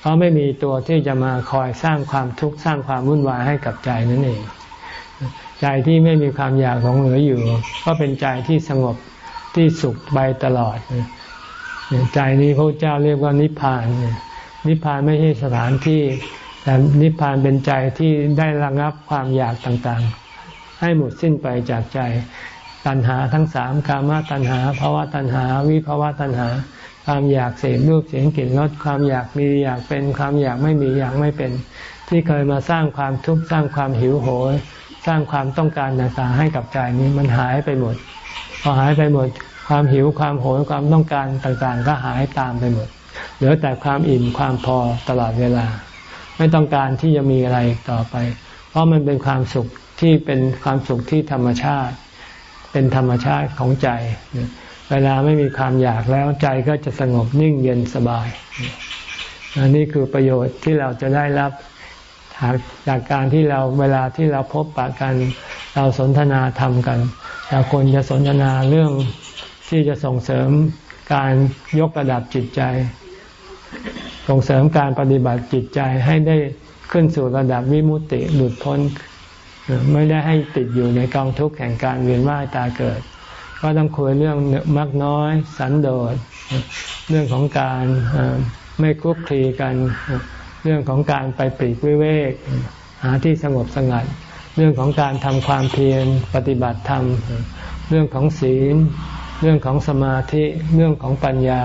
เพราะไม่มีตัวที่จะมาคอยสร้างความทุกข์สร้างความวุ่นวายให้กับใจนั่นเอง ใจที่ไม่มีความอยากหลงเหลืออยู่ ก็เป็นใจที่สงบที่สุขไปตลอด ใจนี้พระเจ้าเรียกว่านิพพาน นิพพานไม่ใช่สถานที่ แต่นิพพานเป็นใจที่ได้ระงับความอยากต่างๆ ให้หมดสิ้นไปจากใจ ตัณหาทั้งสามกามตัณหาภาวะตัณหา วิภาวะตัณหา ความอยากเสพรูปเสียงกลิ่นรสความอยากมีอยากเป็นความอยากไม่มีอยากไม่เป็น ที่เคยมาสร้างความทุกข์สร้างความหิวโหย สร้างความต้องการต่างๆให้กับใจนี้มันหายไปหมด พอหายไปหมด ความหิวความโหยความต้องการต่างๆ ก็หายตามไปหมด เหลือแต่ความอิ่มความพอตลอดเวลา ไม่ต้องการที่จะมีอะไรต่อไป เพราะมันเป็นความสุขที่เป็นความสุขที่ธรรมชาติ เป็นธรรมชาติของใจ เวลาไม่มีความอยากแล้วใจก็จะสงบนิ่งเย็นสบาย อันนี้คือประโยชน์ที่เราจะได้รับจากการที่เราเวลาที่เราพบปะกัน เราสนทนาธรรมกันเราควรจะสนทนาเรื่องที่จะส่งเสริมการยกระดับจิตใจ ส่งเสริมการปฏิบัติจิตใจให้ได้ขึ้นสู่ระดับวิมุตติหลุดพ้น ไม่ได้ให้ติดอยู่ในกองทุกข์แห่งการเวียนว่ายตายเกิด ก็ต้องคุยเรื่องมักน้อย สันโดษ เรื่องของการไม่คุกคีกัน เรื่องของการไปปรีกวิเวก หาที่สงบสงัด เรื่องของการทำความเพียรปฏิบัติธรรม เรื่องของศีล เรื่องของสมาธิ เรื่องของปัญญา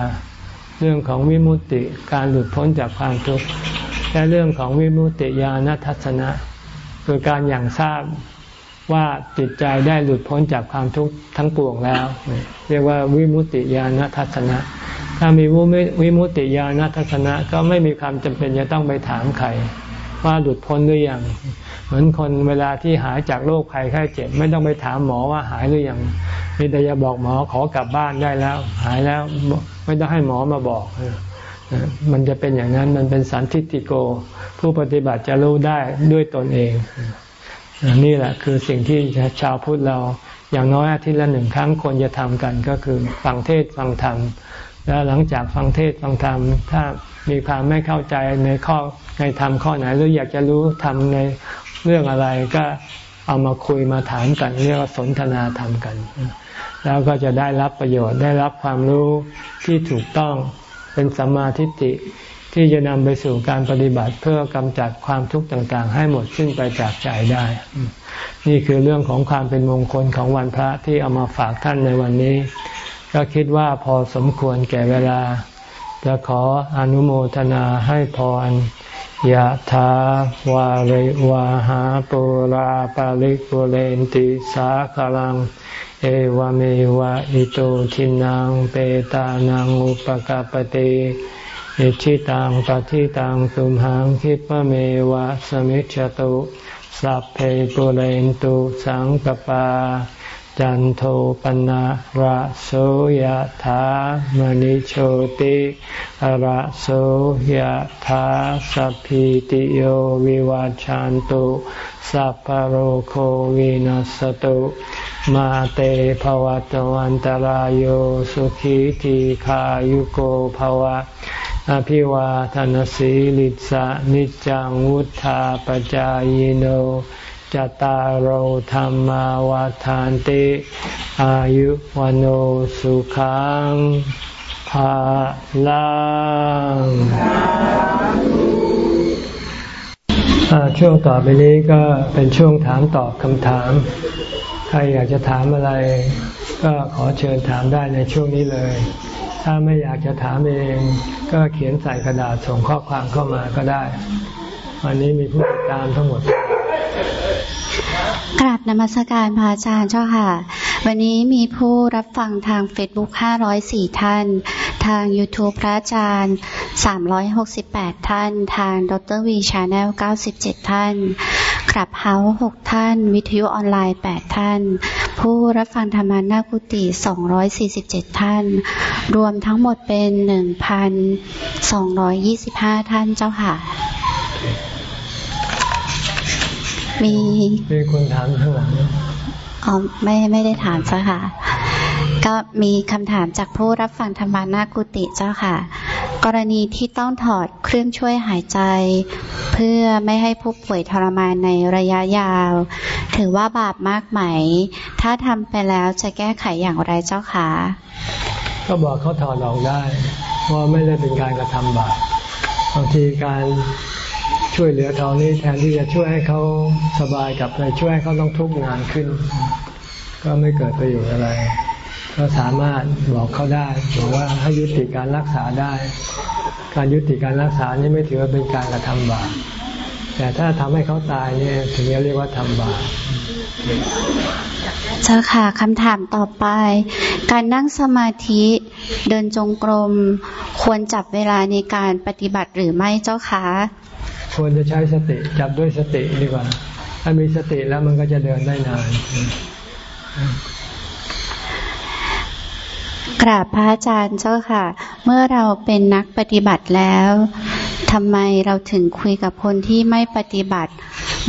เรื่องของวิมุตติ การหลุดพ้นจากความทุกข์ และเรื่องของวิมุตติญาณทัศนะ คือการอย่างทราบว่าจิตใจได้หลุดพ้นจากความทุกข์ทั้งปวงแล้ว เรียกว่าวิมุตติญาณทัศนะ ถ้ามีวิมุตติญาณทัศนะก็ไม่มีความจำเป็นจะต้องไปถามใครว่าหลุดพ้นหรือยัง เหมือนคนเวลาที่หายจากโรคภัยไข้เจ็บ ไม่ต้องไปถามหมอว่าหายหรือยังมีแต่จะบอกหมอขอกลับบ้านได้แล้ว หายแล้วไม่ต้องให้หมอมาบอก มันจะเป็นอย่างนั้นมันเป็นสันทิติโก ผู้ปฏิบัติจะรู้ได้ด้วยตนเอง นี่แหละคือสิ่งที่ชาวพุทธเราอย่างน้อยอาทิตย์ละหนึ่งครั้งควรจะทำกันก็คือฟังเทศฟังธรรมแล้วหลังจากฟังเทศฟังธรรม ถ้ามีความไม่เข้าใจในข้อในธรรมข้อไหนหรืออยากจะรู้ธรรมในเรื่องอะไรก็เอามาคุยมาถามกันเรียกว่าสนทนาธรรมกัน แล้วก็จะได้รับประโยชน์ได้รับความรู้ที่ถูกต้อง เป็นสัมมาทิฏฐิที่จะนำไปสู่การปฏิบัติเพื่อกำจัดความทุกข์ต่างๆ ให้หมดสิ้นไปจากใจได้ นี่คือเรื่องของความเป็นมงคลของวันพระที่เอามาฝากท่านในวันนี้ ก็คิดว่าพอสมควรแก่เวลา จะขออนุโมทนาให้พรยะถาวาริวาหาปุราปาริปุเรนติสาคลัง เอวเมวะอิโตทินังเปตานังอุปกาปติอิชิตังปฏิตังตุมหังคิปเมวะสมิจฉตุสัพเพปุเรนตุสังกปา จันโทปนะระโสยธามณิโชติระโสยธาสัพพิติโยวิวาจันตุสัพพโรโควินัสตุมาเตภวัตวันตารโยสุขีทีขายุโกภวะ อภิวาทานสีลิสะนิจังวุธาปจายโน จตารโหธรรมวาทานติ อายุวันโอสุขังภาลังช่วงต่อไปนี้ก็เป็นช่วงถามตอบคำถาม ใครอยากจะถามอะไร ก็ขอเชิญถามได้ในช่วงนี้เลย ถ้าไม่อยากจะถามเอง ก็เขียนใส่กระดาษส่งข้อความเข้ามาก็ได้ วันนี้มีผู้ติดตามทั้งหมด กราบนมัสการพระอาจารย์เจ้าค่ะ วันนี้มีผู้รับฟังทาง Facebook 504 ท่าน ทาง YouTube พระอาจารย์ 368 ท่าน ทางดรวีชาแนล97 ท่านกรับเฮา6ท่าน วิทยุออนไลน์ 8 ท่าน ผู้รับฟังธรรมานากุติ 247 ท่าน รวมทั้งหมดเป็น 1,225 ท่านเจ้าค่ะ มีมีคนถามข้างหลังอ๋อไม่ไม่ได้ถามเจ้าค่ะ ก็มีคำถามจากผู้รับฟังธรรมานากุติเจ้าค่ะ กรณีที่ต้องถอดเครื่องช่วยหายใจ เพื่อไม่ให้ผู้ป่วยทรมานในระยะยาว ถือว่าบาปมากไหม ถ้าทำไปแล้วจะแก้ไขอย่างไรเจ้าคะก็บอกเขาถอดออกได้ว่าไม่ได้เป็นการกระทำบาปบางทีการ ช่วยเหลือเขานี่แทนที่จะช่วยให้เขาสบายกับไปช่วยให้เขาต้องทุกข์งานขึ้น ก็ไม่เกิดประโยชน์อะไร ก็สามารถบอกเขาได้บอกว่าให้ยุติการรักษาได้ การยุติการรักษานี่ไม่ถือว่าเป็นการกระทำบาปแต่ถ้าทำให้เขาตายเนี่ยถึงจะเรียกว่าทำบาปเจ้าค่ะคำถามต่อไป การนั่งสมาธิเดินจงกรม ควรจับเวลาในการปฏิบัติหรือไม่เจ้าคะ ควรจะใช้สติจับด้วยสติดีกว่า ถ้ามีสติแล้วมันก็จะเดินได้นานกราบพระอาจารย์เจ้าค่ะ เมื่อเราเป็นนักปฏิบัติแล้วทำไมเราถึงคุยกับคนที่ไม่ปฏิบัติ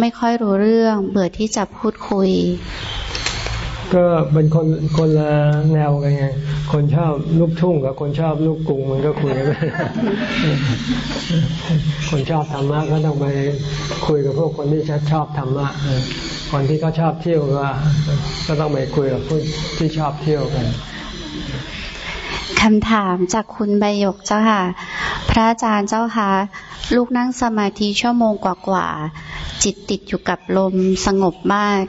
ไม่ค่อยรู้เรื่อง เบื่อที่จะพูดคุย ก็เป็นคนคนละแนวกันไง คนชอบลูกทุ่งกับคนชอบลูกกรุงมันก็คุยกันคนชอบธรรมะก็ต้องไปคุยกับพวกคนที่ชอบธรรมะคนที่เขาชอบเที่ยวก็ก็ต้องไปคุยกับผู้ที่ชอบเที่ยวกันคำถามจากคุณใบยกเจ้าค่ะ พระอาจารย์เจ้าค่ะ ลูกนั่งสมาธิชั่วโมงกว่าๆจิตติดอยู่กับลมสงบมาก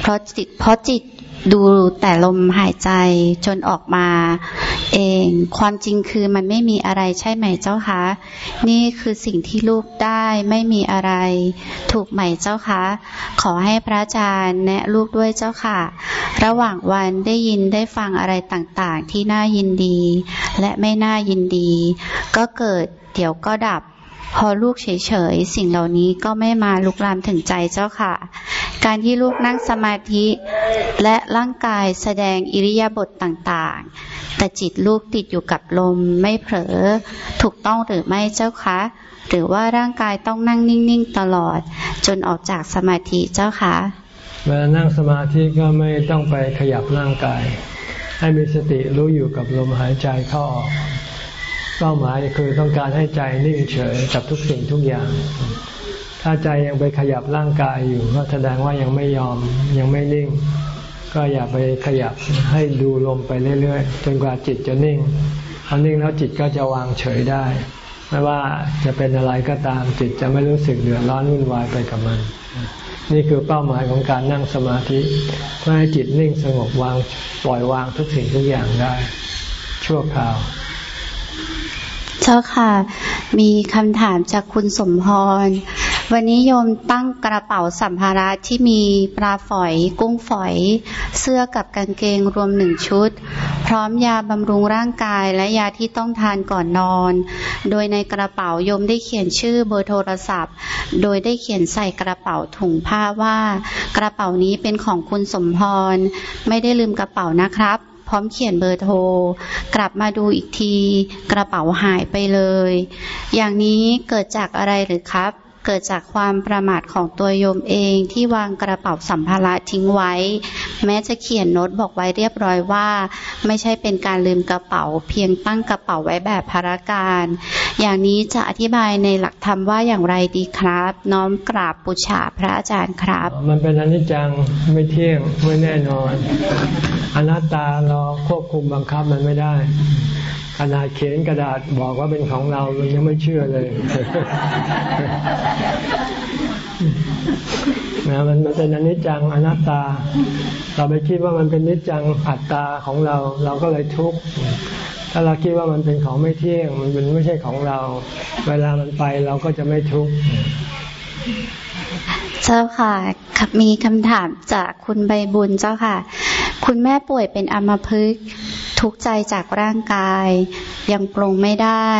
เพราะจิตเพราะจิต ดูแต่ลมหายใจจนออกมาเอง ความจริงคือมันไม่มีอะไรใช่ไหมเจ้าคะ นี่คือสิ่งที่ลูกได้ไม่มีอะไร ถูกไหมเจ้าคะ ขอให้พระอาจารย์แนะลูกด้วยเจ้าค่ะ ระหว่างวันได้ยินได้ฟังอะไรต่างๆ ที่น่ายินดี และไม่น่ายินดี ก็เกิดเดี๋ยวก็ดับพอลูกเฉยๆ สิ่งเหล่านี้ก็ไม่มาลุกลามถึงใจเจ้าค่ะ การที่ลูกนั่งสมาธิและร่างกายแสดงอิริยาบถต่างๆ แต่จิตลูกติดอยู่กับลมไม่เผลอถูกต้องหรือไม่เจ้าคะ หรือว่าร่างกายต้องนั่งนิ่งๆตลอด จนออกจากสมาธิเจ้าคะเวลานั่งสมาธิก็ไม่ต้องไปขยับร่างกาย ให้มีสติรู้อยู่กับลมหายใจเข้าออกเป้าหมายคือต้องการให้ใจนิ่งเฉยกับทุกสิ่งทุกอย่าง ถ้าใจยังไปขยับร่างกายอยู่ ก็แสดงว่ายังไม่ยอมยังไม่นิ่ง ก็อย่าไปขยับให้ดูลมไปเรื่อยๆจนกว่าจิตจะนิ่งพอนิ่งแล้วจิตก็จะวางเฉยได้ ไม่ว่าจะเป็นอะไรก็ตามจิตจะไม่รู้สึกเดือดร้อนวุ่นวายไปกับมัน นี่คือเป้าหมายของการนั่งสมาธิเพื่อให้จิตนิ่งสงบวางปล่อยวางทุกสิ่งทุกอย่างได้ ชั่วคราวเจ้าค่ะ มีคำถามจากคุณสมพร วันนี้โยมตั้งกระเป๋าสัมภาระที่มีปลาฝอย กุ้งฝอย เสื้อกับกางเกงรวมหนึ่งชุด พร้อมยาบำรุงร่างกายและยาที่ต้องทานก่อนนอน โดยในกระเป๋าโยมได้เขียนชื่อเบอร์โทรศัพท์ โดยได้เขียนใส่กระเป๋าถุงผ้าว่า กระเป๋านี้เป็นของคุณสมพร ไม่ได้ลืมกระเป๋านะครับพร้อมเขียนเบอร์โทร กลับมาดูอีกที กระเป๋าหายไปเลย อย่างนี้เกิดจากอะไรหรือครับ เกิดจากความประมาทของตัวโยมเองที่วางกระเป๋าสัมภาระทิ้งไว้ แม้จะเขียนโน้ตบอกไว้เรียบร้อยว่า ไม่ใช่เป็นการลืมกระเป๋า เพียงตั้งกระเป๋าไว้แบบพาราการ อย่างนี้จะอธิบายในหลักธรรมว่าอย่างไรดีครับ น้อมกราบปุชาพระอาจารย์ครับ มันเป็นอนิจจังไม่เที่ยงไม่แน่นอน อนัตตาเราควบคุมบังคับมันไม่ได้ ขนาดเขียนกระดาษบอกว่าเป็นของเรามันยังไม่เชื่อเลยนะมันมันเป็นอนิจจังอนัตตา เราไปคิดว่ามันเป็นนิจจังอัตตาของเรา เราก็เลยทุกข์ถ้าเราคิดว่ามันเป็นของไม่เที่ยง มันเป็นไม่ใช่ของเรา เวลามันไปเราก็จะไม่ทุกข์เจ้าค่ะมีคำถามจากคุณใบบุญเจ้าค่ะ คุณแม่ป่วยเป็นอัมพฤกษ์ ทุกข์ใจจากร่างกาย ยังปรงไม่ได้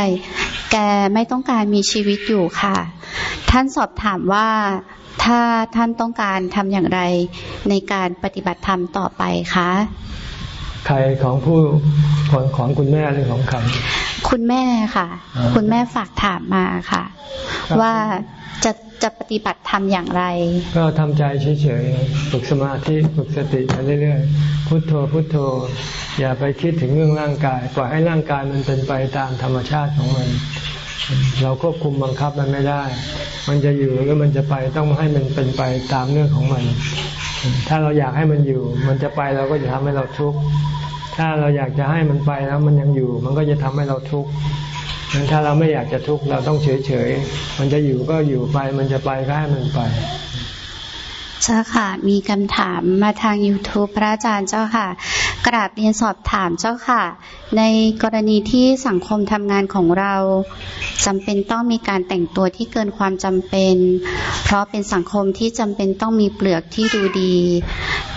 แกไม่ต้องการมีชีวิตอยู่ค่ะ ท่านสอบถามว่าถ้าท่านต้องการทำอย่างไรในการปฏิบัติธรรมต่อไปคะใครของผู้ของของคุณแม่หรือของใครคุณแม่ค่ะ คุณแม่ฝากถามมาค่ะ ว่า จะจะปฏิบัติทำอย่างไร ก็ทำใจเฉยๆฝึกสมาธิฝึกสติไปเรื่อยๆพุโทโธพุโทโธ อย่าไปคิดถึงเรื่องร่างกาย ปล่อยให้ร่างกายมันเป็นไปตามธรรมชาติของมัน เราควบคุมบังคับมันไม่ได้ มันจะอยู่หรือมันจะไปต้องให้มันเป็นไปตามเรื่องของมัน ถ้าเราอยากให้มันอยู่ มันจะไปเราก็จะทำให้เราทุกข์ถ้าเราอยากจะให้มันไปแล้วมันยังอยู่ มันก็จะทำให้เราทุกข์ งั้นถ้าเราไม่อยากจะทุกข์เราต้องเฉยเฉยมันจะอยู่ก็อยู่ไป มันจะไปก็ให้มันไปเจ้าค่ะ มีคำถามมาทาง YouTube พระอาจารย์เจ้าค่ะ กราบเรียนสอบถามเจ้าค่ะ ในกรณีที่สังคมทำงานของเราจำเป็นต้องมีการแต่งตัวที่เกินความจำเป็น เพราะเป็นสังคมที่จำเป็นต้องมีเปลือกที่ดูดี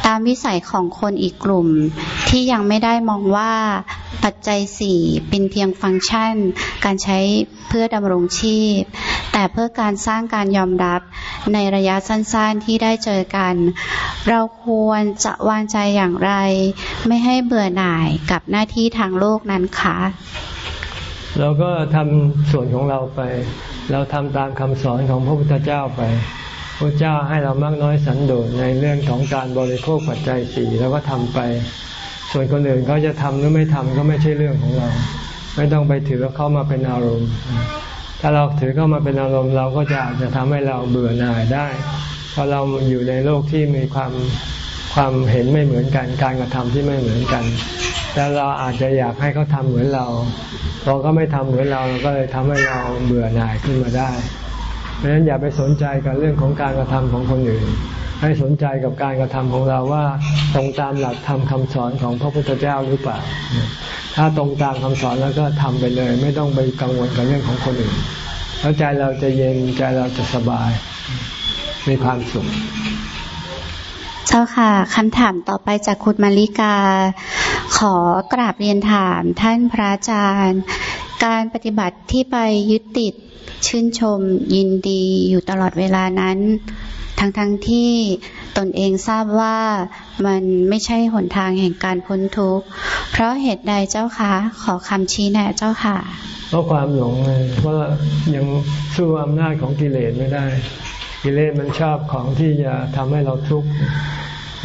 ตามวิสัยของคนอีกกลุ่ม ที่ยังไม่ได้มองว่าปัจจัยสี่เป็นเพียงฟังก์ชัน การใช้เพื่อดำรงชีพ แต่เพื่อการสร้างการยอมรับในระยะสั้นๆที่ได้เจอกัน เราควรจะวางใจอย่างไร ไม่ไม่ให้เบื่อหน่ายกับหน้าที่ทางโลกนั้นคะเราก็ทำส่วนของเราไป เราทำตามคำสอนของพระพุทธเจ้าไปพระเจ้าให้เรามากน้อยสันโดษในเรื่องของการบริโภคปัจจัยสี่แล้วก็ทำไป ส่วนคนอื่นเขาจะทำหรือไม่ทำก็ไม่ใช่เรื่องของเรา ไม่ต้องไปถือเข้ามาเป็นอารมณ์ ถ้าเราถือเข้ามาเป็นอารมณ์เราก็จะอาจจะทำให้เราเบื่อหน่ายได้เพราะเราอยู่ในโลกที่มีความ ความเห็นไม่เหมือนกัน การกระทำที่ไม่เหมือนกัน แต่เราอาจจะอยากให้เขาทาเหมือนเราพอเขาไม่ทำเหมือนเราก็เลยทำให้เราเบื่อหน่ายขึ้นมาได้เพราะฉะนั้นอย่าไปสนใจกับเรื่องของการกระทำของคนอื่น ให้สนใจกับการกระทำของเราว่าตรงตามหลักธรรมคาสอนของพระพุทธเจ้าหรือเปล่า ถ้าตรงตามคำสอนแล้วก็ทำไปเลย ไม่ต้องไปกังวลกับเรื่องของคนอื่นแล้วใจเราจะเย็นใจเราจะสบายมีความสุข จ้าค่ะคำถามต่อไปจากคุณมาริกา ขอกราบเรียนถามท่านพระอาจารย์ การปฏิบัติที่ไปยึดติดชื่นชมยินดีอยู่ตลอดเวลานั้น ทั้งทั้งที่ตนเองทราบว่ามันไม่ใช่หนทางแห่งการพ้นทุกข์ เพราะเหตุใดเจ้าคะขอคำชี้แนะเจ้าค่ะ เพราะความหลงเพราะยังสู้อำนาจของกิเลสไม่ได้ กิเลสมันชอบของที่จะทำให้เราทุกข์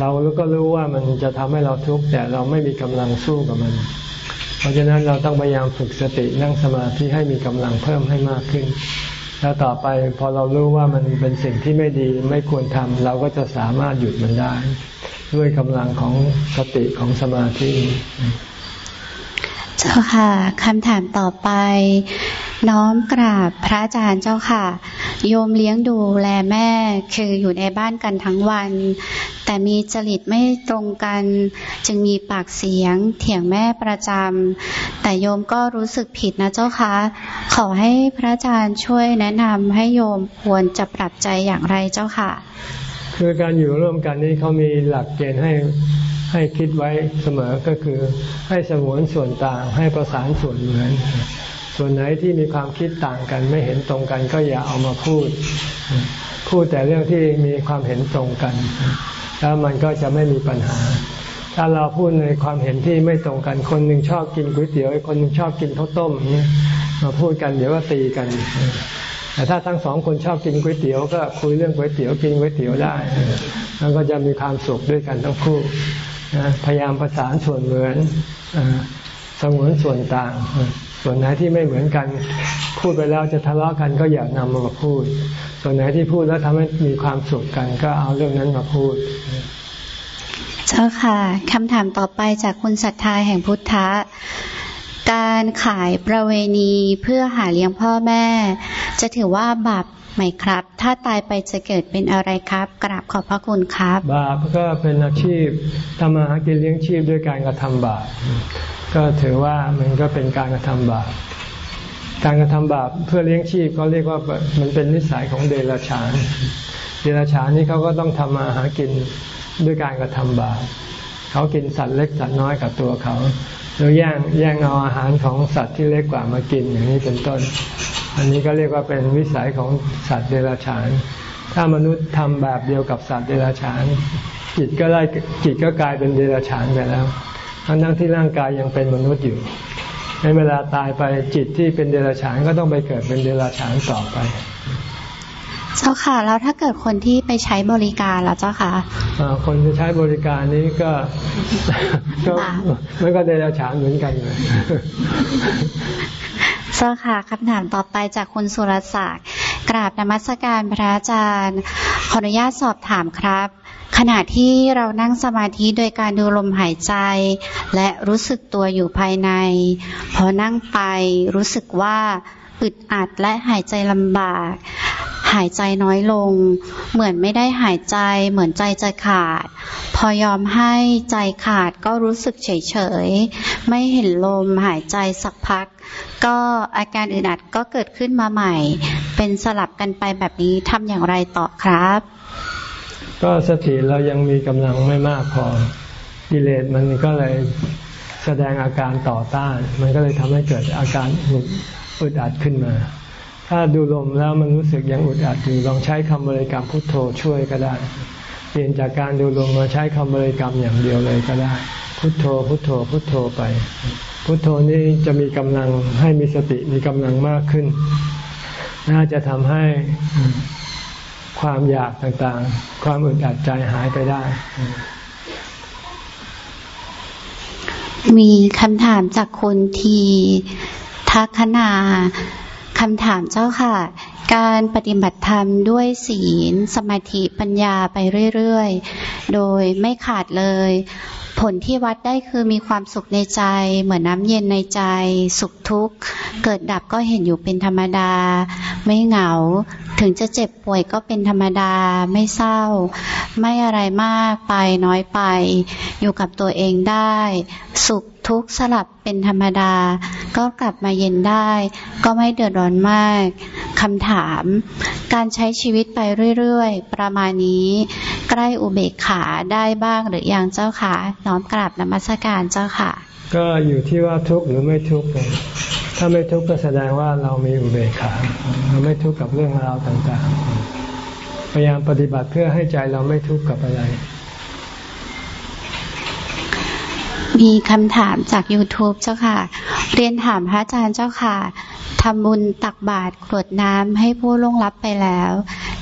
เราก็รู้ว่ามันจะทำให้เราทุกข์แต่เราไม่มีกำลังสู้กับมัน เพราะฉะนั้นเราต้องพยายามฝึกสตินั่งสมาธิให้มีกำลังเพิ่มให้มากขึ้น แล้วต่อไปพอเรารู้ว่ามันเป็นสิ่งที่ไม่ดีไม่ควรทำเราก็จะสามารถหยุดมันได้ ด้วยกำลังของสติของสมาธิ เจ้าค่ะคำถามต่อไป น้อมกราบพระอาจารย์เจ้าค่ะ โยมเลี้ยงดูแลแม่ คืออยู่ในบ้านกันทั้งวัน แต่มีจริตไม่ตรงกัน จึงมีปากเสียงเถียงแม่ประจำแต่โยมก็รู้สึกผิดนะเจ้าค่ะ ขอให้พระอาจารย์ช่วยแนะนำให้โยมควรจะปรับใจอย่างไรเจ้าค่ะ คือการอยู่ร่วมกันนี้เขามีหลักเกณฑ์ให้ให้คิดไว้เสมอก็คือให้สงวนส่วนต่างให้ประสานส่วนเหมือน ส่วนไหนที่มีความคิดต่างกัน ไม่เห็นตรงกันก็อย่าเอามาพูด พูดแต่เรื่องที่มีความเห็นตรงกัน แล้วมันก็จะไม่มีปัญหา ถ้าเราพูดในความเห็นที่ไม่ตรงกัน คนหนึ่งชอบกินก๋วยเตี๋ยวคนหนึ่งชอบกินข้าวต้มเนี่ยมาพูดกันเดี๋ยวก็ตีกัน แต่ถ้าทั้งสองคนชอบกินก๋วยเตี๋ยวก็คุยเรื่องก๋วยเตี๋ยวกินก๋วยเตี๋ยวได้แล้วก็จะมีความสุขด้วยกันทั้งคู่พยายามประสานส่วนเหมือนสงวนส่วนต่าง ส่วนไหนที่ไม่เหมือนกัน พูดไปแล้วจะทะเลาะกันก็อย่านำมาพูด ส่วนไหนที่พูดแล้วทำให้มีความสุขกัน ก็เอาเรื่องนั้นมาพูด เจ้าค่ะคำถามต่อไปจากคุณศรัทธาแห่งพุทธะการขายประเวณีเพื่อหาเลี้ยงพ่อแม่ จะถือว่าบาปไหมครับ ถ้าตายไปจะเกิดเป็นอะไรครับ กราบขอบพระคุณครับ บาปก็เป็นอาชีพทำมาหากินเลี้ยงชีพด้วยการกระทำบาป ก็ถือว่ามันก็เป็นการกระทำบาปการกระทำบาปเพื่อเลี้ยงชีพเขาเรียกว่ามันเป็นนิสัยของเดรัจฉาน เดรัจฉานนี่เขาก็ต้องทำมาหากินด้วยการกระทำบาปเขากินสัตว์เล็กสัตว์น้อยกับตัวเขาแล้วแย่งแย่งเอาอาหารของสัตว์ที่เล็กกว่ามากินอย่างนี้เป็นต้น อันนี้ก็เรียกว่าเป็นวิสัยของสัตว์เดรัจฉาน ถ้ามนุษย์ทำแบบเดียวกับสัตว์เดรัจฉาน จิตก็ได้จิตก็กลายเป็นเดรัจฉานไปแล้ว ทั้งทั้งที่ร่างกายยังเป็นมนุษย์อยู่ในเวลาตายไปจิตที่เป็นเดรัจฉานก็ต้องไปเกิดเป็นเดรัจฉานต่อไปเจ้าค่ะ แล้วถ้าเกิดคนที่ไปใช้บริการล่ะเจ้าค่ะคนจะใช้บริการนี้ก็ก็ไม่ก็เดรัจฉานเหมือนกันเลยเจ้าค่ะคำถามต่อไปจากคุณสุรศักดิ์กราบนมัสการพระอาจารย์ขออนุญาตสอบถามครับ ขณะที่เรานั่งสมาธิโดยการดูลมหายใจ และรู้สึกตัวอยู่ภายใน พอนั่งไปรู้สึกว่าอึดอัดและหายใจลำบาก หายใจน้อยลง เหมือนไม่ได้หายใจ เหมือนใจจะขาด พอยอมให้ใจขาดก็รู้สึกเฉยๆไม่เห็นลมหายใจสักพัก ก็อาการอึดอัดก็เกิดขึ้นมาใหม่ เป็นสลับกันไปแบบนี้ทำอย่างไรต่อครับ ก็สติเรายังมีกำลังไม่มากพอกิเลสมันก็เลยแสดงอาการต่อต้าน มันก็เลยทำให้เกิดอาการหงุดอึดอัดขึ้นมา ถ้าดูลมแล้วมันรู้สึกยังอุดอัดอยู่ลองใช้คำบริกรรมพุทโธช่วยก็ได้ เปลี่ยนจากการดูลมมาใช้คำบริกรรมอย่างเดียวเลยก็ได้ พุทโธ พุทโธ พุทโธไป พุทโธนี้จะมีกำลังให้มีสติมีกำลังมากขึ้น น่าจะทำให้ ความอยากต่างๆ ความอึดอัดใจหายไปได้ มีคำถามจากคุณทีทัคนาคำถามเจ้าค่ะ การปฏิบัติธรรมด้วยศีล สมาธิปัญญาไปเรื่อย ๆ โดยไม่ขาดเลย ผลที่วัดได้คือมีความสุขในใจ เหมือนน้ำเย็นในใจ สุขทุกข์ เกิดดับก็เห็นอยู่เป็นธรรมดา ไม่เหงา ถึงจะเจ็บป่วยก็เป็นธรรมดา ไม่เศร้า ไม่อะไรมากไปน้อยไป อยู่กับตัวเองได้ สุข ทุกข์สลับเป็นธรรมดา ก็กลับมาเย็นได้ ก็ไม่เดือดร้อนมากคำถาม การใช้ชีวิตไปเรื่อยๆ ประมาณนี้ ใกล้อุเบกขาได้บ้างหรือยังเจ้าค่ะน้อมกราบนมัสการเจ้าค่ะ ก็อยู่ที่ว่าทุกข์หรือไม่ทุกข์ถ้าไม่ทุกข์ก็แสดงว่าเรามีอุเบกขาเราไม่ทุกข์กับเรื่องราวต่างๆพยายามปฏิบัติเพื่อให้ใจเราไม่ทุกข์กับอะไร มีคำถามจาก YouTube เจ้าค่ะ เรียนถามพระอาจารย์เจ้าค่ะทำบุญตักบาตรกรวดน้ำให้ผู้ล่วงลับไปแล้ว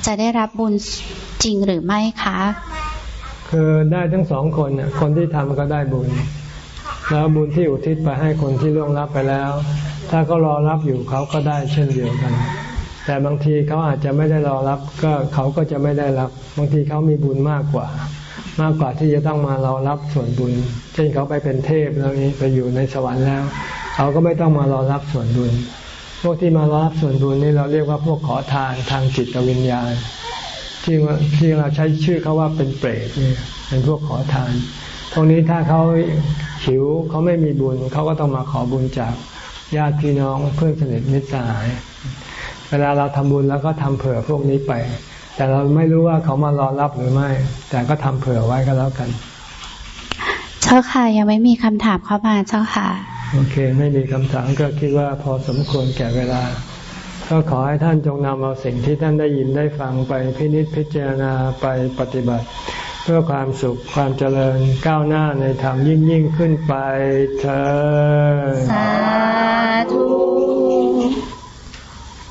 จะได้รับบุญจริงหรือไม่คะ คือได้ทั้งสองคน คนที่ทำก็ได้บุญ แล้วบุญที่อุทิศไปให้คนที่ล่วงลับไปแล้ว ถ้าเขารอรับอยู่เขาก็ได้เช่นเดียวกัน แต่บางทีเขาอาจจะไม่ได้รอรับก็เขาก็จะไม่ได้รับบางทีเขามีบุญมากกว่า มากกว่าที่จะต้องมาเรารับส่วนบุญ เช่นเขาไปเป็นเทพแล้วนี้ไปอยู่ในสวรรค์แล้ว เขาก็ไม่ต้องมารอรับส่วนบุญ พวกที่มารอรับส่วนบุญนี่เราเรียกว่าพวกขอทานทางจิตวิญญาณ ที่ที่เราใช้ชื่อเขาว่าเป็นเปรตเนี่ยเป็นพวกขอทานตรงนี้ถ้าเขาหิวเขาไม่มีบุญเขาก็ต้องมาขอบุญจากญาติพี่น้องเพื่อนสนิทมิตรสหาย เวลาเราทำบุญแล้วก็ทำเผื่อพวกนี้ไป แต่เราไม่รู้ว่าเขามารอรับหรือไม่ แต่ก็ทำเผื่อไว้ก็แล้วกัน เจ้าค่ะยังไม่มีคำถามเข้ามาเจ้าค่ะ โอเค ไม่มีคำถามก็คิดว่าพอสมควรแก่เวลา ก็ขอให้ท่านจงนำเอาสิ่งที่ท่านได้ยินได้ฟังไปพินิจพิจารณาไปปฏิบัติ เพื่อความสุขความเจริญก้าวหน้าในธรรมยิ่งยิ่งขึ้นไปเธอ